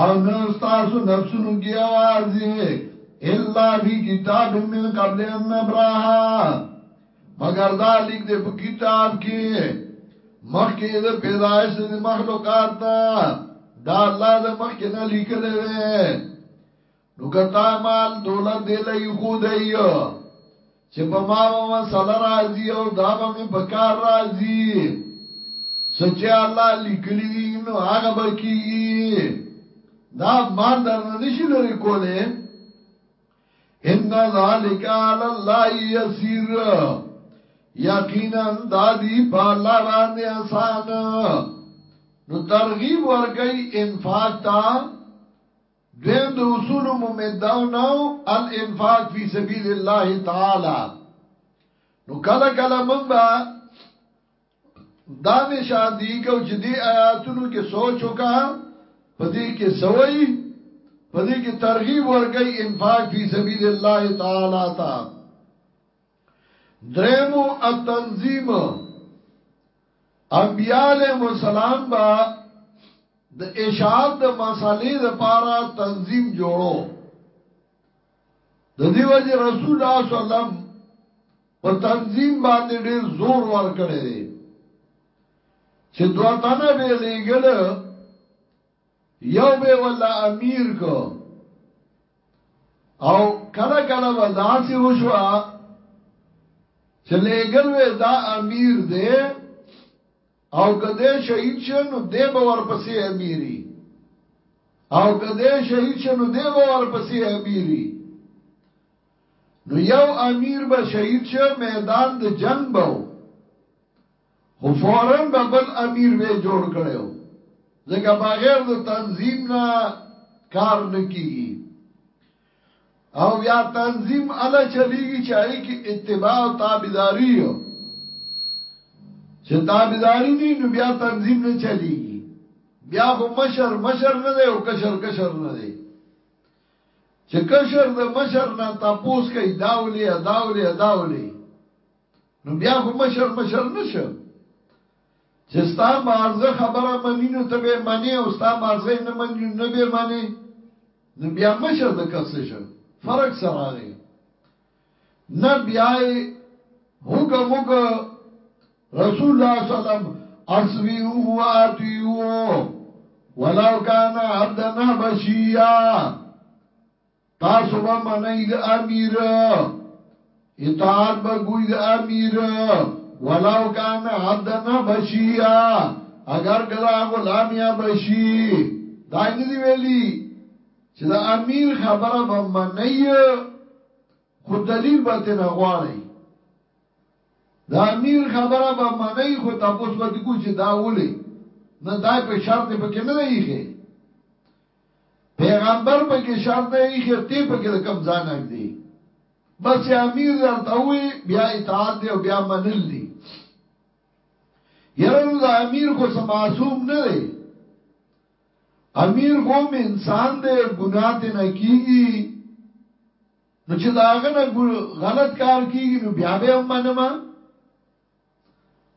او نه ستاسو نفسونو کی یوازی الا فی کتاب من قبل ان نبراها مگر دا لیک دی په کتاب کی مخکې د پیدایش د مخلوقات نه دا الله د مخکې نه لیکل دی نو که تا مال دولت دی له ایښودی چې په ما به مسله راځي او دا به مې په کار راځي څه چې الله لیکلی دي نو هغه به کېږي دا مال درنه نشي لرې کولی ان ذالک علی الله یسیر یقینا دادی په الله باندې آسان نو ترغیب ورکي انفاق ته دویم د اصول مومن داو ناو الانفاق فی سبیل الله تعالی نو کله کله مونږ با دا نشاندی کو چې دی آیاتونو کې سوچ وکا پدې کې سوئی پدې کې ترغیب ورګي انفاق فی سبیل الله تعالی تا دریمو التنظیم انبياء عليهم السلام به د اشاعت د مسالې د پاره تنظیم جوړو د دیو جی رسول الله صلی الله علیه وسلم په تنظیم باندې ډیر زور ور کړی دی چې دوه تنه به لېګل یو به ولا امیر کو او کله کله به داسې وشو چې لګل وې دا امیر دی او کده شهید شنو دی به ورپسې امیری او کده شهید شنو دی به ورپسې امیری نو یو امیر به شهید شه میدان د جنگ بو خو فوراً به بل امیر وې جوړ کړی و، ځکه بغیر د تنظیم نه کار نه کیږي او بیا تنظیم اله چلیږي چې هغه کې اتباع او تابعداري یو چې تابعداري نه نو بیا تنظیم نه چلیږي بیا خو مشر مشر نه دی او کشر کشر نه دی چې کشر د مشر نه تاسو کوي داولي داولي داولي نو بیا خو مشر مشر نشه چې ستا مازغه خبره منی نو ته به منی او ستا مازغه نه منی نه به منی نو بیا مشر د کسه شه فرق سره راغی نه بیا حکم وک رسول الله صلی الله علیه وسلم اسویو و اتیو ولو کان عبدنا بشیا تاسو به منئ د امیر اطاعت به کوئ د امیر ولو کان عبدن بشیا اگر کدا غلام یا بشی دا نه دی ویلی چې د امیر خبره به منئ خو دلیل به تنه غواړي د امیر خبره به منی خو تاسو به کو چې دا ولي نه دای په شرط په کې نه دی ښه پیغمبر پکې شرط نه ایښی تی پکې د کوم ځانه ږدې بس چې امیر درته وي بیا اطاعت دی او بیا منل دي یاره نو دا امیر خو معصوم نه دی امیر خو انسان دی ګناه ته نه کیږي نو چې داغه نه غلط کار کیږي نو بیا به هم منما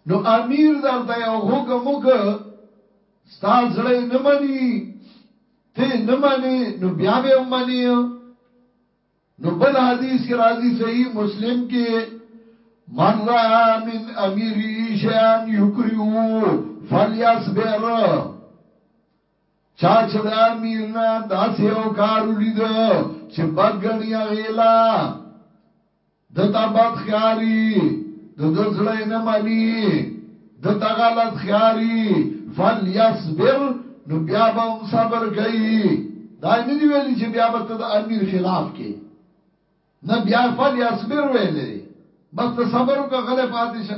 نو امیر درته یو حکم وکړ ستا زړه نه مني ته نه مني نو بیا به هم مني نو بل حدیث کې راځي صحیح مسلم کې من را من امیری شیان یکریو فلیصبر چا چې د امیر نه داسې یو کار ولید چې بدګنی غیلا ده ته بد ښکاري د ده زړه یې نه مني ده ته غلط ښکاري فلیصبر نو بیا به هم صبر کوي دا یې نه دي ویلي چې بیا به ته د امیر خلاف کې نه بیا فلیصبر ویلې بس ته صبر وکړه غلی پاتې شه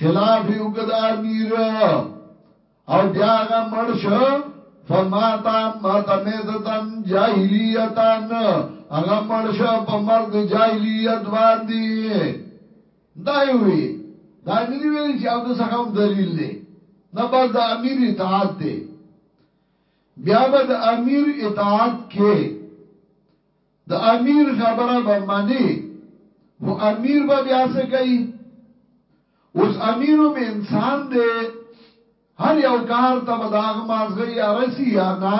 خلاف یې وکړ د امیر او بیا هغه مړ شو فماتا مات میتتن جاهلیتن هغه مړ شو په مرګ د جاهلیت باندې دا وی دا نه دی ویلي چې او د څخه هم دلیل دی نه بس د امیر اطاعت دی بیا به د امیر اطاعت کې د امیر خبره به منې خو امیر به بیا څه کوي اوس امیر هم انسان دی هر یو کار ته به داغ مازغه یا رسی یا نه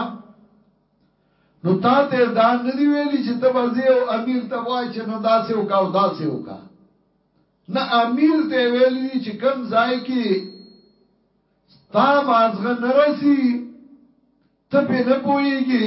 نو تا ته دا نه دی ویلی چې ته به زه او امیر ته وای چې نه داسې وکا او داسې وکا نه امیر ته ویلی دی چې کم ځای کې تا مازغه نه رسی ته په نه پويږي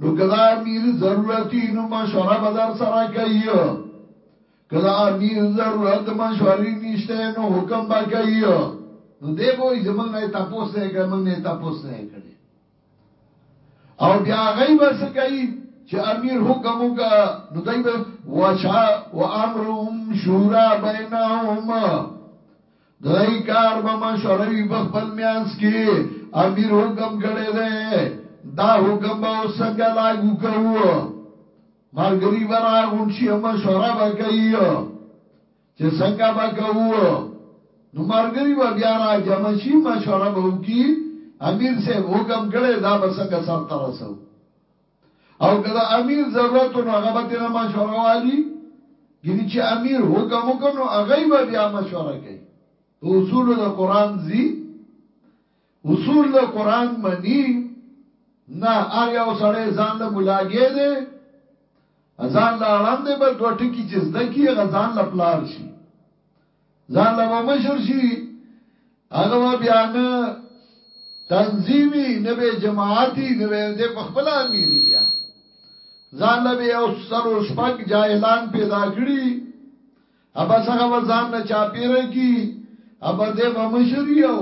نو که د امیر ضرورت وي نو مشوره به در سره کوي که د امیر ضرورت د مشورې نشته نو حکم به کوي نو دی به وایي زمونږ نه یې تپوس نه کړی مونږ نه یې تپوس نه کړی او بیا هغه به څه کوي چې امیر حکم وکړه نو دی به وشا و امرهم شورا بینهم ددای کار به مشروی په خپل میانس کی امیر حکم کړی دی دا حکم به او څنګه لاګو کوو مرګری برا غونشی مشوره به کوي چې څنګه به کوو نو مرګری به بیا را جمع شي مشوره به وکي امیر صاحب حکم کړی دا به څنګه سر ترسو او که د امیر ضرورت نو هغه به تینا مشوره والی ګنی چې امیر حکم وکړ نو هغه به بیا مشوره کوي اصول د قران زی اصول د قران منی نه ار یو سړی ځان له مولاګې دی ځان له اړاندې بل دوه ټکی چې زده کی غزان له پلار شي ځان له به مشر شي هغه به بیا نه تنظیمی نه به جماعتي نه به د خپل امیر بیا ځان له به او سلور شپږ جاهلان پیدا کړي ابا څنګه به ځان نه چاپیره کی ابا دې به مشر یو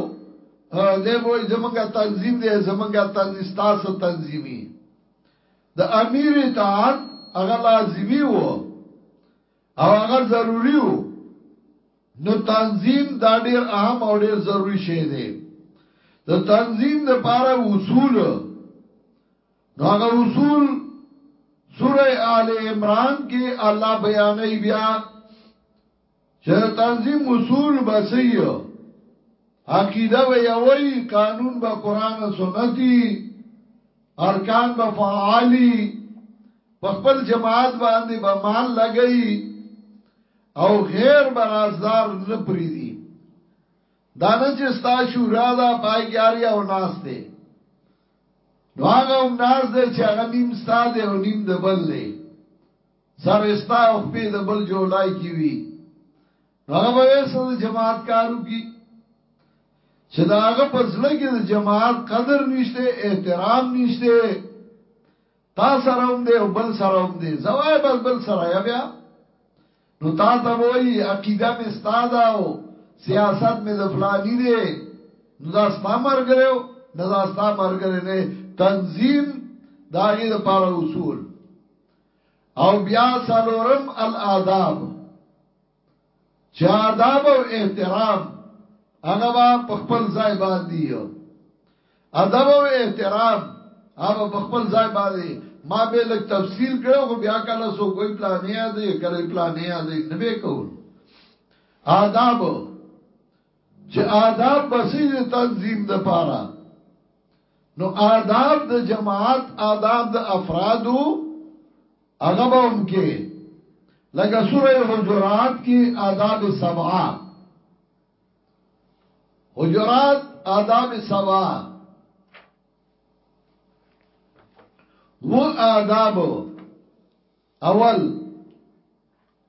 دې به زمونږه تنظیم دې زمونږه تنظیم تاسو تنظیمی د امیر اطاعت هغه لازمی وو او هغه ضروری وو نو تنظیم دا ډیر اهم او ډیر ضروری شی دی د تنظیم د پاره اصول نو هغه اصول سوره آل عمران کې الله بیانې بیا چې تنظیم اصول بسیو عقیده وی اوی قانون به قران او سنتي ارکان به فعالی په خپل جماعت باندې به مال لګئی او غیر برازدار نه پریدي دانه چې ستا شورا دا پای کې اړ یو ناس دی نو هغه هم ناز دی چې هغه نیم ستا دی او نیم د بل دی سر استا او خپې د بل جولای کی وی هغه به یې سره د جماعت کار وکړي چې دا هغه په زړه کې د جماعت قدر نشته احترام نشته تا سره هم دی او بل سره هم دی زوای بس بل سره یا بیا نو تا ته وایي عقیده مې ستاده او سیاست مې د فلانی دی نو دا ستا مرګره نه دا ستا مرګره نه تنظیم داغه د پاره اصول او بیا سالورم الاداب چې آداب او احترام هغه با په خپل ځای باندې یو ادب او احترام هغه په خپل ځای باندې ما به لک تفصیل کړو خو بیا کله سو کوئی پلان نه یاد کله پلان نه یاد نه به کول آداب چې آداب بسیج تنظیم د پاره نو آداب د جماعت آداب د افرادو هغه به هم کې لکه سوره حجرات کې آداب سبعه حجرات آداب سبعه و آداب اول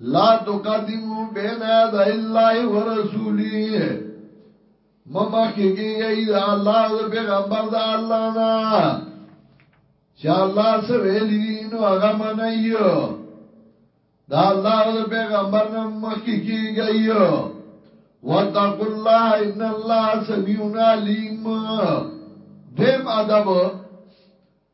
لا تقدمو بین اید اللہ و رسولی ممخ کی کی گئی دا اللہ و دا پیغمبر دا اللہ نا چا اللہ سویلی دی نو اغا منئی دا اللہ و دا پیغمبر نا ممخ کی کی گئی واتقوا الله ان الله سميع عليم دیم ادب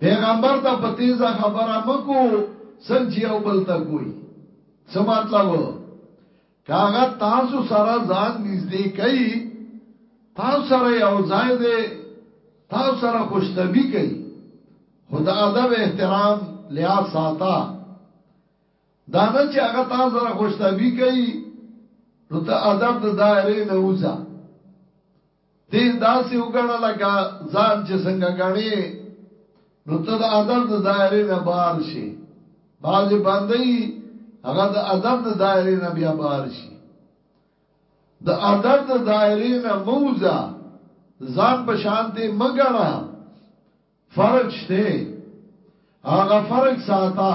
پیغمبر ته په تیزه خبره مه کو څنګه چې یو بل ته کوی څه مطلب که هغه تاسو سره ځان نږدې کوي تاسو سره یو ځای دی تاسو سره خوشتبی کوي خدا ادب احترام لحاظ ساته دا نه چې هغه تاسو سره خوشتبی کوي نو ته ادب د دایره نه وځه دې داسې وګڼه لکه ځان چې څنګه ګڼې نو ته د ادب د دایره نه بار شي باز باندې هغه د ادب د دایره نه بیا بار شي د ادب د دایره نه موزه ځان په شانته مګړه فرق شته هغه فرق ساته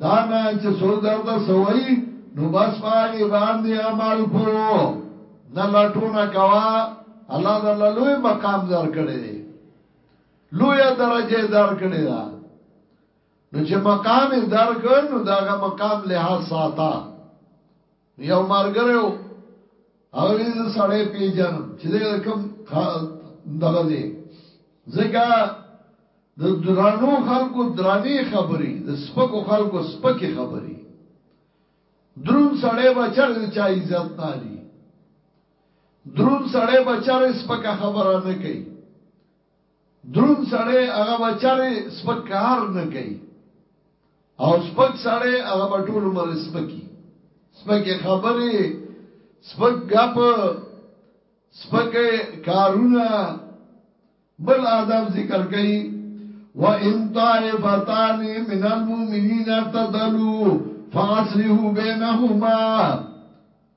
دا نه چې څوک درته څه وایي نو بس په هغې باندې عمل کوو، نه لټونه کوه، الله درله لوی مقام درکړی دی، لویه درجه یې درکړې ده، نو چې مقام یې درکړ نو د هغه مقام لحاظ ساته. یو مرګره و هغه ویل سړی پیژنم چې د کم دغه دی ځکه د درانو خلکو دراني خبري د سپکو خلکو سپکي خبري درون سړی بچر چا عزت نه علي درون سړی بچر سپکه خبره نه کوي دروند سړی هغه به چرې سپک کار نه کوي او سپک سړی هغه به ټول عمر سپکی سپک خبره سپک غپ سپک کارونه بل آداب ذکر کوي و ان طائفتان من المؤمنین تدلو فاصلحوا بینهما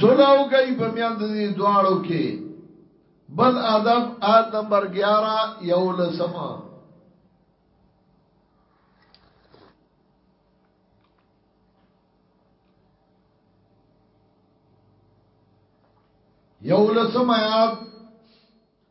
سوله وکړي په میان د دې دواړو کې بل ادب آیت نمبر 11 یو لسمه یو لسم آیات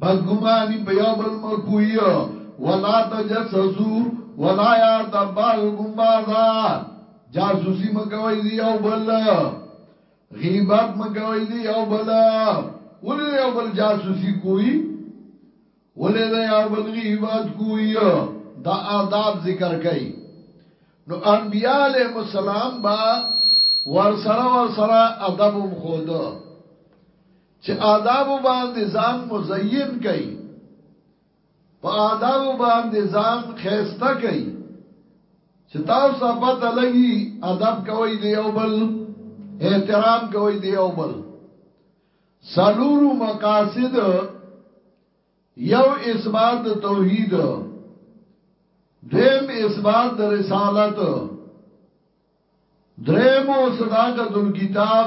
بدګماني په یو بل مه کوئ، ولا تجسسوا ولا یعتب بعضکم بعضا، جاسوسي مه کوئ د یو بل، غیبت مه کوئ د یو بل، ولې د یو بل جاسوسي کوئ، ولې د یو بل غیبت کوئ، دا آداب ذکر کوي نو انبیاء علیهم السلام با ورسره ورسره ادب هم خود چې آداب باندې ځان مزین کړي په آداب باندې ځان خيسته کړي چې تاسو پته لګي ادب کوي دی او بل احترام کوي دی او بل سلورو مقاصد یو اثبات د توحید دیم اثبات د رسالت دریم صداقت الكتاب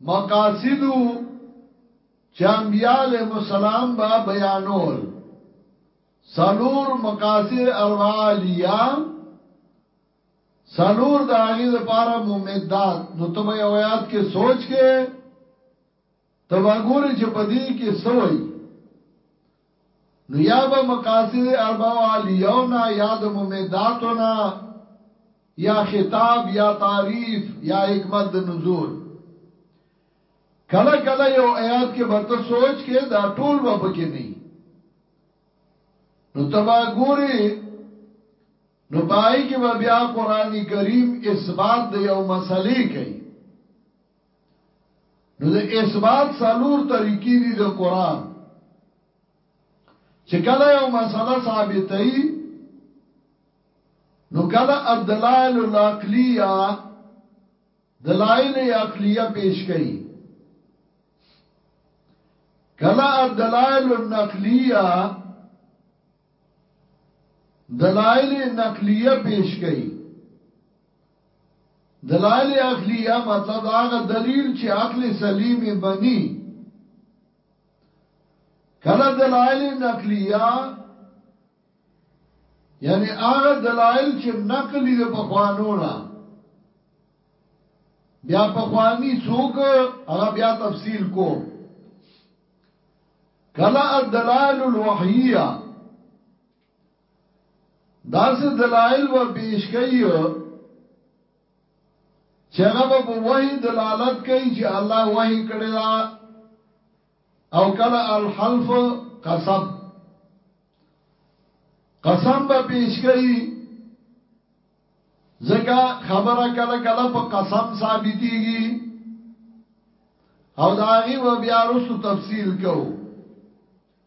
مقاصدو چې انبیاء علیهم السلام به بیانول سلور مقاصد اربعه لیا سلور د هغه لپاره ممدات نو ته به آیات کې سوچ کې تبا ګوري چې پدی کې سوي نو یا به مقاصد اربع علیو نه یا د ممیداتو نه یا خطاب یا تعریف یا حکمت د نزول کله کله یو آیات کې به ته سوچ کې دا ټول به پکې نه نو تبا ګوري نو پای کې به بیا قران کریم اثبات د یو مسلې کوي نو د اثبات څلور طریقې دي د قران چې کله یو مسله ثابتې نو کله الدلائل العقلیه دلائل عقلیه پیش کړي کله الدلائل النقلیه دلائل نقلیه پیش کړي دلائل عقلیه مطلب دا هغه دلیل چې عقل سلیم یې مني کله دلائل نقلیه یعنی هغه دلائل چې نقلی د پخوانو نه بیا پخوانی څوک هغه بیا تفصیل کوم کله الدلائل الوحیه داسې دلایل به پیش کوي چې هغه به په وحی دلالت کوي چې الله وحی کړی دا او کله الحلف قسم قسم به پیش کوي ځکه خبره کله کله په قسم ثابتيږي او دا غي و بیا رسو تفصیل کوو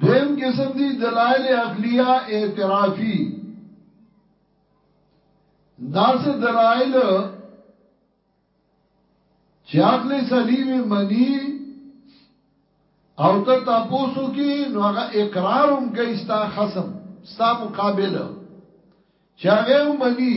دویم قسم دی دلائل عقلیه اعترافی دا سه دلائل چې عقل سلیم منی او ته تاسو کې نو هغه اقرارم کوي ستا خصم ستا مقابله چې هغه منی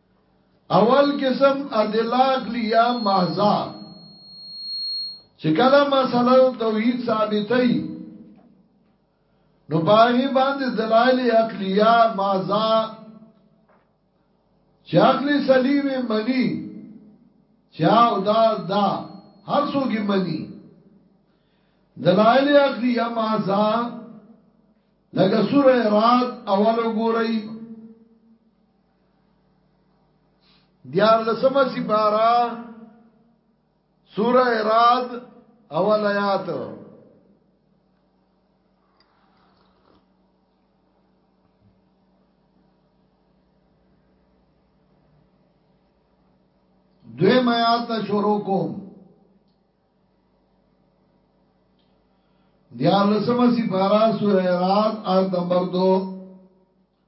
اول قسم ادله عقلیه محضه چې کله مسله توحید ثابتې نو باغی باندې دلایل عقلیه محضه چې عقل سلیم منی چا او دا دا هر څوګي منی دلائل عقلیه مازا لکه سوره رات اول وګورئ دیار لسمه سپارا سوره راد اول آیات دوی میات نه شروع کوم دیار لسمه سپارا سوره راد آیت نمبر دو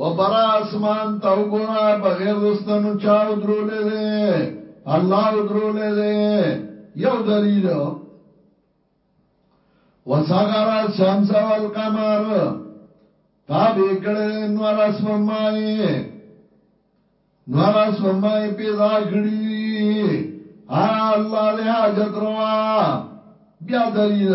وپره اسمان ته وګوره بغیر د ستنو چا ودرولې ده الله ودرولې ده یو دلیل وسغر الشمس والقمر تابع کړه نور اسمای نور اسمای پیدا کړی دی الله دې حاجت روا بیا دلیل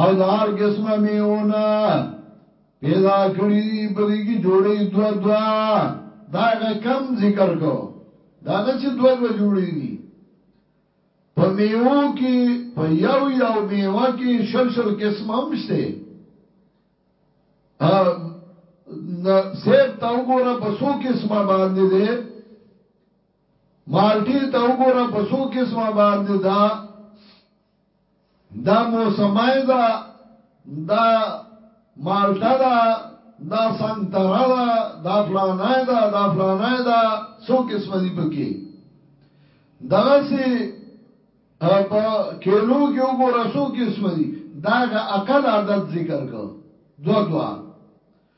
او د هر قسمه میونه پیدا کړی دی په دې کې جوړې دوا دوا دا هغه کم ذکر کو دا نه چې دوا دوا جوړې دي په میوه کې په یو یو میوه کې شل شل قسم هم شته ا سیب تا وګوره په سو قسمه باندې ده مالټي تا وګوره په سو قسمه باندې ده دا موسمای دا دا مالټا دا دا سنترا دا دا فلانای دا دا فلانای دا سو قسم دی پکی دغه سی په کېلو کې وګوره سو قسم دی داغه عقل عدد ذکر کو دو دو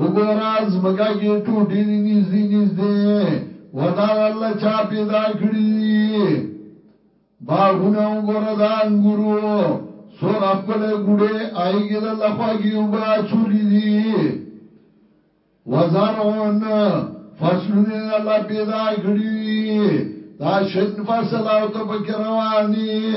وګوره ځمکه کې ټوټې دي نږدې نږدې و دا د الله چا پیدا کړي دي باغونه وګوره د انګورو څومره ښکلی ګوډې هغې کې د الله خواږې اوبه اچولي دي وزرعون فصلونه د الله پیدا کړي دي دا شین فصل او ته پکې روان یې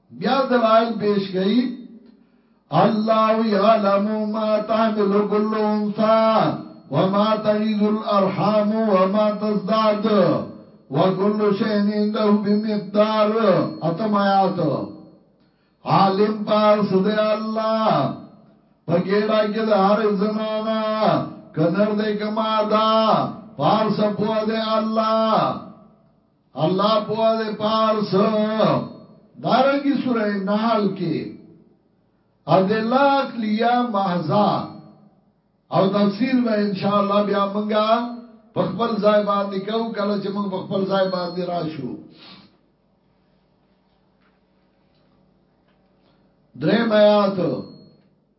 بیا دلائل پیش کئی الله یعلم ما تحمل کل انسا وما تغیز الارحام وما تزداد وکل شین اندهو بمقدار اتم آیات عالم پار صدی اللہ پا گیڑا کی دا هر زنانا کنر دے کما دا پار سپو دے اللہ الله پوه دی په هر څه دارنګي سوره نحل کې ادله عقلیه محضه او تفسیر به ان شاء الله بیا منګه په خپل ځای باندې کو کله چې موږ په خپل ځای باندې راشو درې میات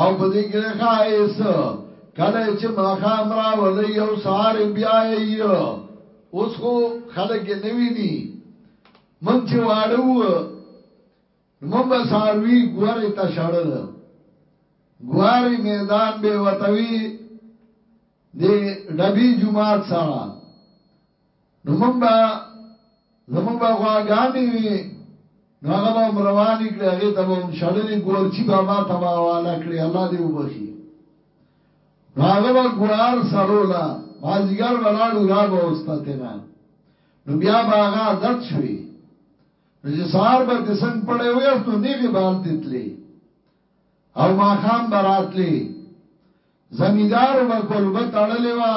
او په دې کې له خایس کله یې چې ماښام راولئ او سهار یې بیایئ اوس خو خلک یې نه ویني موږ چې واړه وو نو موږ به ساروي ګورې ته شړل ګورې میدان به وتوي د ډبی جماعت سره نو موږ به زموږ به غواګانې وي نو هغه به هم روانې کړي هغه ته به هم شړلې ګورچی بابا ته به حواله کړي الله دې وبخي نو هغه به ګوار سړولا مازیګر ولاړو را به واستتنه نو بیا به هغه عادت شوي نو چې سار به د څنګه پړې وې نو نیغه بال تتلې او ما خام براتلې زمیدار وبکول وبتړلې وا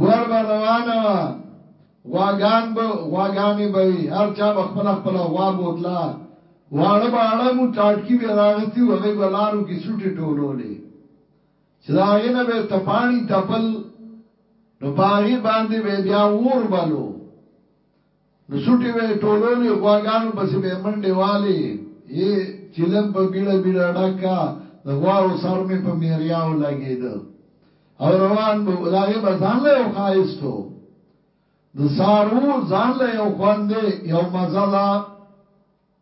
ګور به روانه وه، غواګان به، غواګانې به وې، هر چا به خپله خپله غوا بوتله، واړه به اړم وو، ټاټکي به یې راغستي وو، هغوی به لارو کې سوټې ټولولې، چې د هغې نه به یې تپاڼي تپل، نو په هغې باندې به یې بیا اور بلو. نو سوټي به يې ټولولې، غواګانو پسې به يې منډې والې، يې چيلم په بيړه بيړه ډک کا، د غواوو سر مې په ميرياو لګېده او روان به و، د هغې به ځان له يو ښايست و، د څاروو ځان له يو خوند دی، يو مزه ده.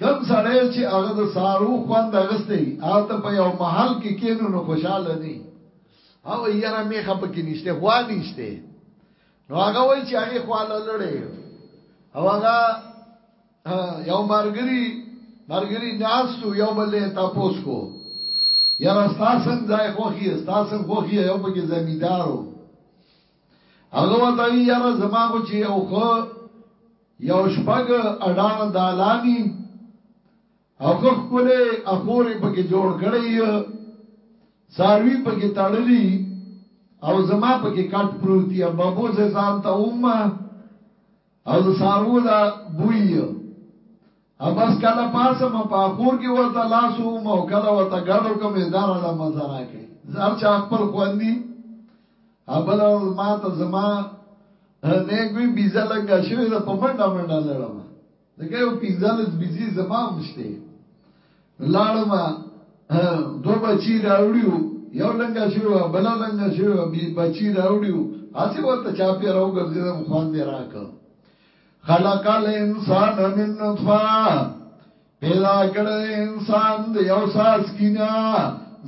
کوم سړی چې هغه د سارو خوند اغستی هغه ته په یو محل کې کینو نو خوشاله نه او یاره میخه پکې نشته خوا نشته نو هغه وای چې هغه خواله لړې او هغه یو مرګري مرګري ناستو یو بل له تاسو کو یاره تاسو ځای خوخي تاسو خوخي یو پکې زمیدارو هغه وته یاره زما خو چې یو خو یو شپږ اډانه دالانی او خخ کله اخورې پکې جوړ کړی ساروی پکې تړلی او زما پکې کټ پروت یا بابو زه ځان ته اومه او د سارو دا بوی او بس کله پاسم په اخور کی ورته لاس ووم او کله ورته ګډو کوم اداره ړه مزه راکه زه هر چا خپل خوندی او بل ورځ ما ته زما نیک وی بیزه لنګه شوی ده په منډه منډه لړم ځکه یو پینځلس بیزی زما هم شته لاړم دو بچی راوړیو یو لنګه شوی و بل لنګه شوی و بی بچی راوړیو هسه ورته چا پی راو ګرځیدم خوان دی راکه خلق الانسان من نطفه پیدا کړی انسان د یو ساس کینا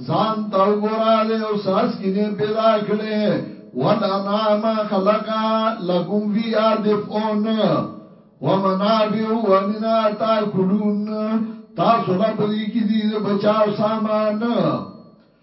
ځان تا وګورا د یو ساس کینه پیدا کړی والانعام خلقا لکم فی ادفون ومنافع ومنا تاکلون تاسو لا پدې کې دي بچاو سامان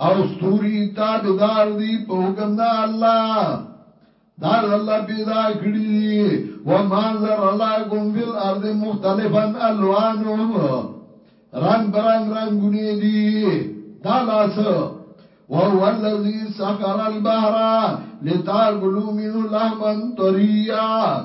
او ستوري تابعدار دي په حکم د الله دا الله پیدا کړی دي و ما زر لکم فی الارض مختلفا الوانهم رنگ برنگ رنگونه دي دا لاس وهو الذي سخر البحر لتاكلوا منه لحما طريا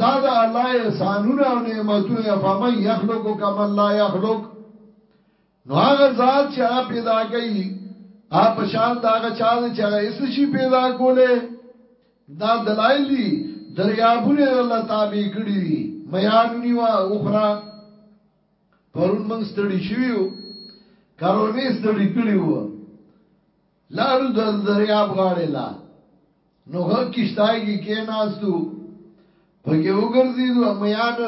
دا د الله احسانونه او نعمتونه افمن یخلق کمن لا یخلق نو هغه ذات چې هغه پیدا کوي هغه په شان دا هغه چا چې هغه اس شي پیدا کوله دا دلایلی دریابونه الله تابع کړی دي میانونی وا اخرى پرون موږ ستړي شویو کارونه ستړي کړیو لاړو د دریاب غاړې لا نوغه کشتای کې کې ناستو پکې وګرځیدو امیان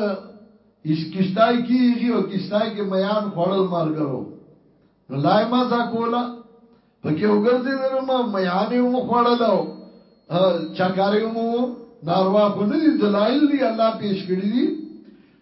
اس کشتای کیږي او کشتای کې میان خړل مرګرو نو لای ما ځا کولا پکې وګرځیدل ما میان یو مخړلو چکاریو مو ناروا خو نه دي دلایل دي الله پیش کړی دي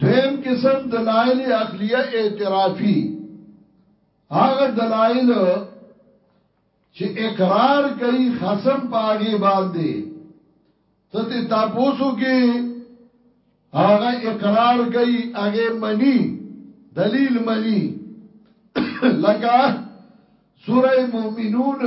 دویم قسم دلائل عقلیه اعترافی هغه دلائل چې اقرار کوي خصم پاغي باندې ته ته تاسو کې هغه اقرار کوي هغه منی دلیل منی لکه سوره مومنون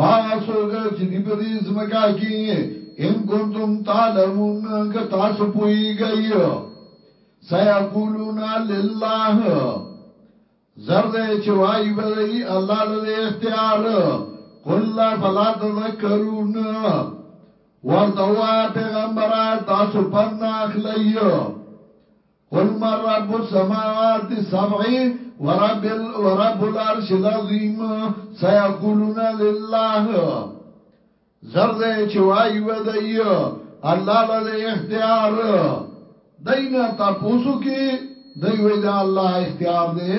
هغه څوک چې دی په دې زمکا کې ان کنتم تعلمون که تاسو پويږئ سيقولون لله زرد چې وای بدای الله له اختیار قل لا فلا تذكرون ورته وای پیغمبره تاسو پن اخلئ قل من رب السماوات السبع ورب ورب العرش العظیم سيقولون لله زرد چوای ودی الله له اختیار دینه تاسو کې دی وی دا الله اختیار دی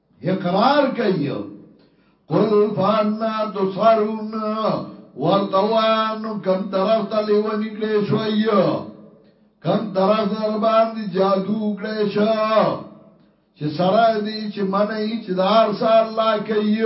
اقرار کوي قل فانا تسحرون ورته وایه نو کم طرف ته لیونی کړی شوی کم طرف در باندې جادو کړی شو چې سره دی چې منه چې دار سه الله کوي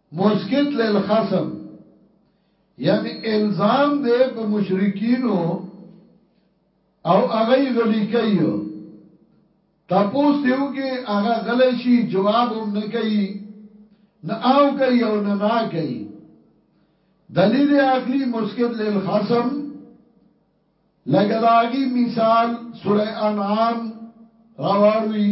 مسکت للخصم یعنی الزام دی په مشرکینو او هغه غلی کوي تپوس دیو کې هغه غلی شي جواب هم نه کوي نه او کوي او نه نا کوي دلیل عقلی مسکت للخصم لکه دا غي مثال سوره انعام راوړوي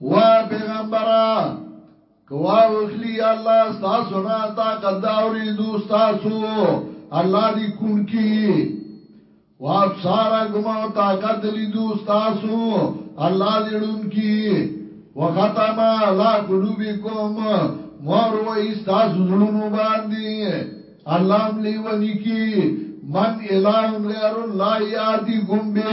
وا پیغمبره که واخلی الله ستاسو نه طاقت دا اوریدو ستاسو الله دی کون کی وابصارا گما و طاقت لیدو ستاسو الله دی ډون کی وختم لا قلوبکم مور و استاسو زړونو باندې الله هم لیونی کی من الہ غیر الله یاتیکم به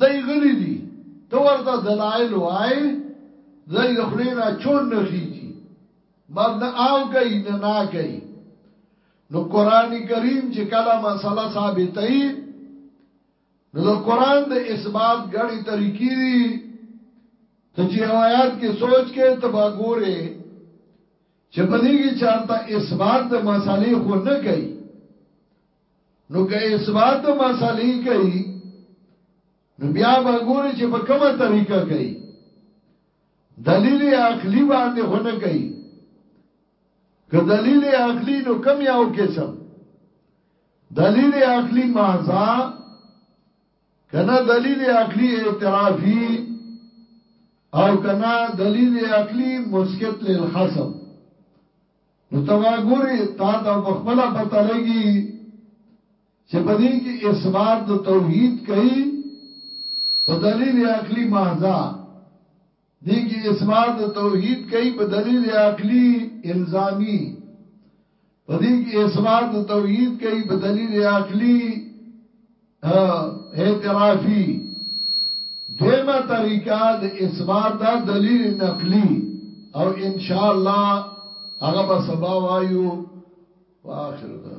دی غلی دی ته ورته دلائل وائې دی د خولې نه چون نه خیږي بس نه آو کوي نه نا کوي نو قران کریم چې کله مسله ثابتې نو د قران د اثبات غړي طریقې دي ته چې آیات کې سوچ کې تبا ګوره چې په دې کې چارته اثبات د مسالې خو نه کوي نو که اثبات د مسالې کوي نو بیا به ګوري چې په کومه طریقه کوي دلیل عقلی باندې خو نه کوي که دلیل عقلی نو کم یو قسم دلیل عقلی محضا کنا دلیل عقلی اعترافی او کنا دلیل عقلی مسکت للخصم نو ته ما ګورې تا ته په خپله پته لګي چې په دې کې اثبات د توحید کوي په دلیل عقلی محضا دې کې اثبات د توحید کوي په دلیل عقلی الزامی په دې کې اثبات د توحید کوي په دلیل عقلی اعترافی دویمه طریقه د اثبات دا دلیل نقلی او ان شاء الله هغه به سبا وایو واخر دا